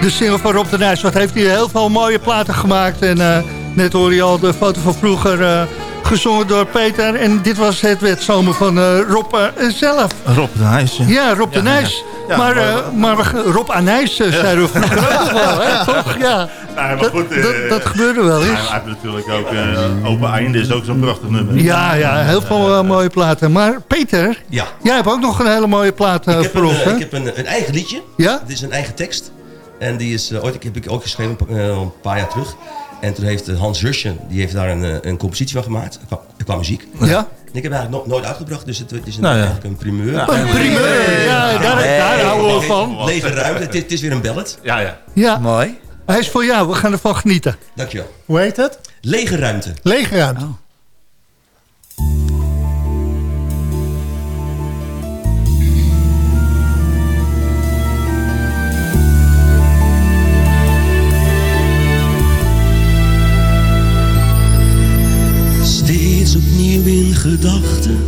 S4: De single van Rob de Nijs, wat heeft hij heel veel mooie platen gemaakt. En eh, net hoorde je al de foto van vroeger eh, gezongen door Peter. En dit was het werd zomer van eh, Rob zelf.
S7: Rob de Nijs.
S4: Ja, Rob de
S7: Ja,
S4: Nijs.
S7: ja.
S4: maar maar Rob Anijs zeiden we vroeger wel, hè? Toch? Ja.
S7: Maar
S4: Dat-
S7: goed, eh,
S4: dat, dat gebeurde wel
S7: Hij
S4: eens.
S7: heeft natuurlijk ook eh, Open Einde, is ook zo'n prachtig nummer.
S4: Ja, ja, heel veel eh, mooie platen. Maar Peter,
S10: Ja.
S4: jij hebt ook nog een hele mooie plaat
S10: ik heb,
S4: voor ons,
S10: ik heb een, een eigen liedje.
S4: Ja?
S10: Het is een eigen tekst. En die is, eh, ooit, ik heb ik ook geschreven een paar jaar terug. En toen heeft Hans Zusje, die heeft daar een, een compositie van gemaakt. Qua, qua muziek.
S4: Ja?
S10: En ik heb eigenlijk nog nooit uitgebracht, dus het, het is een,
S7: Nou ja.
S10: eigenlijk een primeur.
S7: Ja.
S4: Een primeur, ja, daar, daar houden we van.
S10: Lege ruimte, het, is- het is weer een ballad.
S7: Ja, ja.
S4: Ja,
S8: Mooi.
S4: Hij is voor jou, we gaan ervan genieten.
S10: Dankjewel.
S6: Hoe heet het?
S10: Lege ruimte.
S6: Lege ruimte.
S10: Steeds opnieuw in gedachten.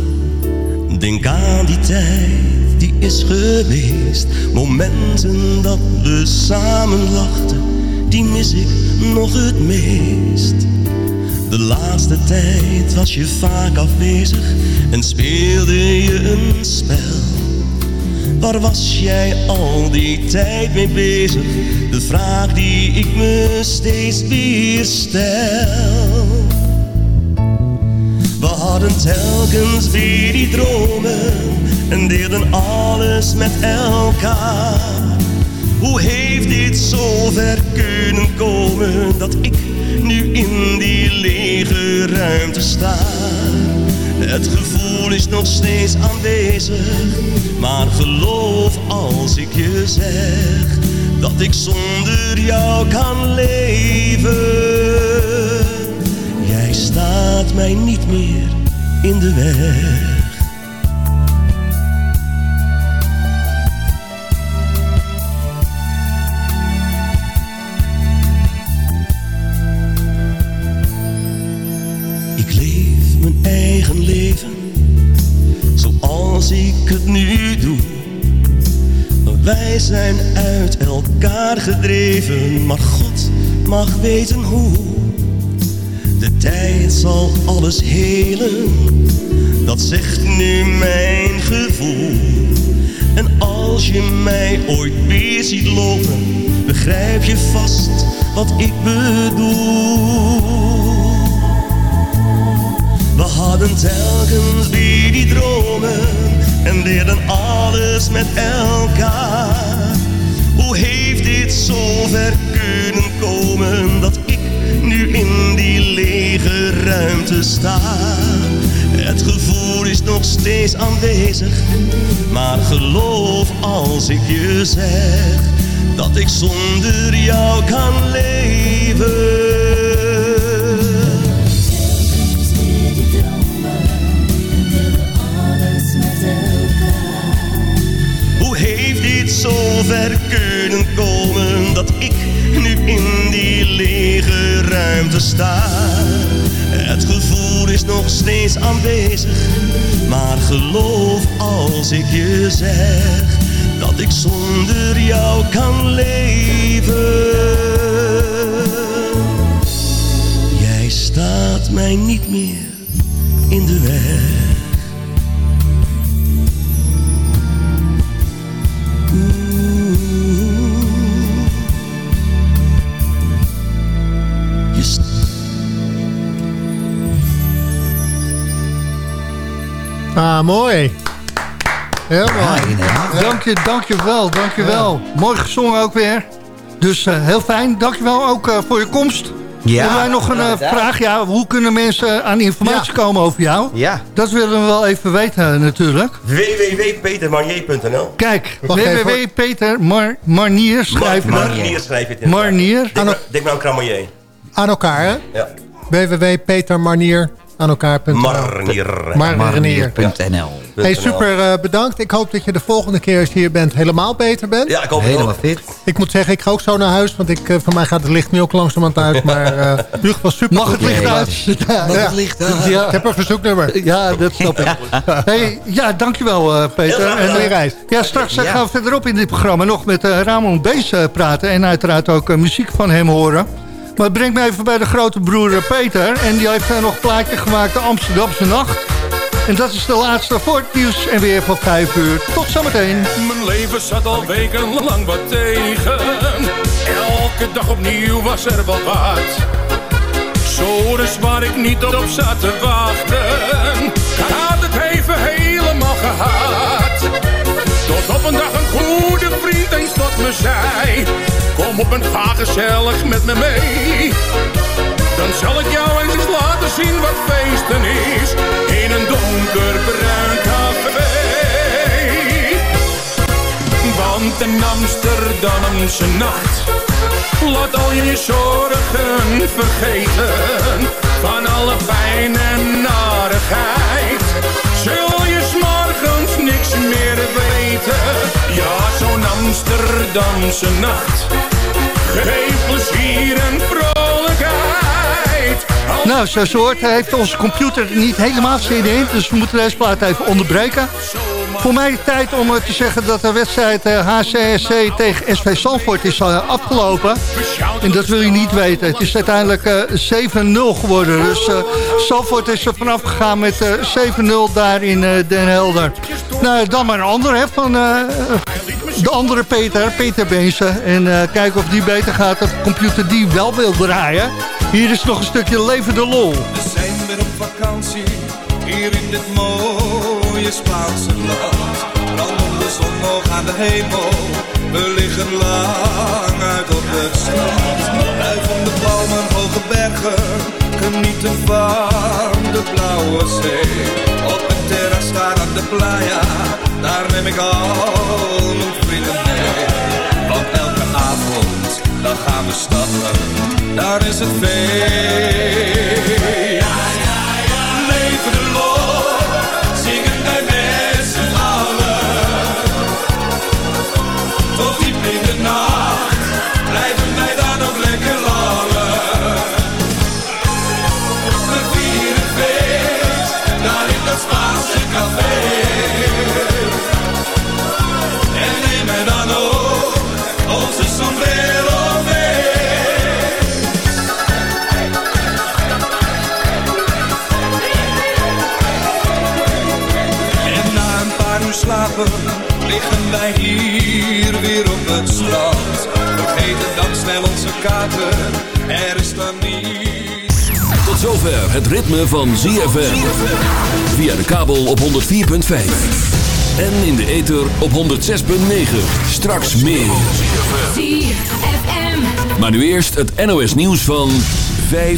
S10: Denk aan die tijd die is geweest. Momenten dat we samen lachten, die mis ik nog het meest. De laatste tijd was je vaak afwezig en speelde je een spel. Waar was jij al die tijd mee bezig? De vraag die ik me steeds weer stel. We hadden telkens weer die dromen en deelden alles met elkaar. Hoe heeft dit zo ver kunnen komen dat ik nu in die lege ruimte sta? Het gevoel is nog steeds aanwezig, maar geloof als ik je zeg dat ik zonder jou kan leven. Jij staat mij niet meer in de weg. Ik leef mijn eigen leven zoals ik het nu doe. Wij zijn uit elkaar gedreven, maar God mag weten hoe. De tijd zal alles helen, dat zegt nu mijn gevoel. En als je mij ooit weer ziet lopen, begrijp je vast wat ik bedoel. Hadden telkens weer die dromen en leerden alles met elkaar. Hoe heeft dit zo ver kunnen komen dat ik nu in die lege ruimte sta? Het gevoel is nog steeds aanwezig, maar geloof als ik je zeg dat ik zonder jou kan leven. Zo ver kunnen komen dat ik nu in die lege ruimte sta? Het gevoel is nog steeds aanwezig, maar geloof als ik je zeg dat ik zonder jou kan leven. Jij staat mij niet meer in de weg.
S6: Mooi. Heel mooi.
S4: Dank je, dank je wel, dank je wel. Mooi gezongen ook weer. Dus eh, heel fijn. Dank je wel ook eh, voor je komst.
S16: Ja,
S4: Hebben wij nog een eh, vraag? Ja, hoe kunnen mensen aan informatie komen over jou?
S16: Ja.
S4: Dat willen we wel even weten natuurlijk.
S13: www.petermarnier.nl
S4: Kijk, www.petermarnier schrijven we.
S13: Marnier schrijf je het in.
S4: Marnier.
S13: Denk maar- aan Cramonier.
S6: Aan elkaar, hè?
S13: Ja.
S6: www.petermarnier aan elkaar.nl
S13: Marnier.
S6: Hey, super eh, bedankt. Ik hoop dat je de volgende keer als je hier bent helemaal beter bent.
S13: Ja, ik hoop
S8: Helemaal fit.
S6: Ik moet zeggen, ik ga ook zo naar huis. Want ik, eh, voor mij gaat het licht nu ook langzamerhand uit. Maar eh in ieder geval super.
S4: Mag het licht
S8: Ja,
S4: uit? Ja,
S8: Mag
S4: ja.
S8: het licht uit?
S4: Ja.
S6: Ik heb een verzoeknummer.
S4: Ja, dat snap ik. Hey, ja, dankjewel uh, Peter. En, eh,
S6: reis.
S4: ja, straks
S8: Ja.
S4: gaan we verderop in dit programma nog met Ramon Bees praten. En uiteraard ook muziek van hem horen. Maar het brengt me even bij de grote broer eh, Peter. En die heeft nog een plaatje gemaakt, de Amsterdamse Nacht. En dat is de laatste voor het nieuws en weer van 5 uur. Tot zometeen.
S17: Mijn leven zat al wekenlang wat tegen. Elke dag opnieuw was er wat wat. Zores waar ik niet op zat te wachten. Had het even helemaal gehad. Eens tot me zei. Kom op en ga gezellig met me mee. Dan zal ik jou eens laten zien wat feesten is. In een donkerbruin café. Want een Amsterdamse nacht Laat al je zorgen vergeten Van alle pijn en narigheid Zul je s'morgens niks meer weten Ja, zo'n Amsterdamse nacht Geeft plezier en vrolijkheid
S4: Nou, zoals je hoort heeft onze computer niet helemaal zin in. Dus we moeten deze plaat even onderbreken. Voor mij tijd om eh, te zeggen dat de wedstrijd eh, HCSC tegen SV Zandvoort is eh, afgelopen. En dat wil je niet weten. Het is uiteindelijk eh, 7-0 geworden. Dus eh Zandvoort is er vanaf gegaan met eh, 7-0 daar in eh, Den Helder. Nou, dan maar een ander hè, van eh, de andere Peter, Peter Beense. En eh, kijken of die beter gaat, dat de computer die wel wil draaien. Hier is nog een stukje levende lol.
S5: We zijn weer op vakantie, hier in dit mooie Spaanse land. Brandende zon nog aan de hemel, we liggen lang uit op het strand. Blijven de bomen, hoge bergen, genieten van de blauwe zee. Op het terras staan aan de playa, daar neem ik al mijn vrienden mee. Want elke avond, dan gaan we stappen, daar is het feest. Leven de wij hier weer op het strand. Vergeten dan snel onze kaarten, er is dan niets.
S2: Tot zover het ritme van ZFM. Via de kabel op 104.5. En in de ether op 106.9. Straks meer. Maar nu eerst het NOS nieuws van 5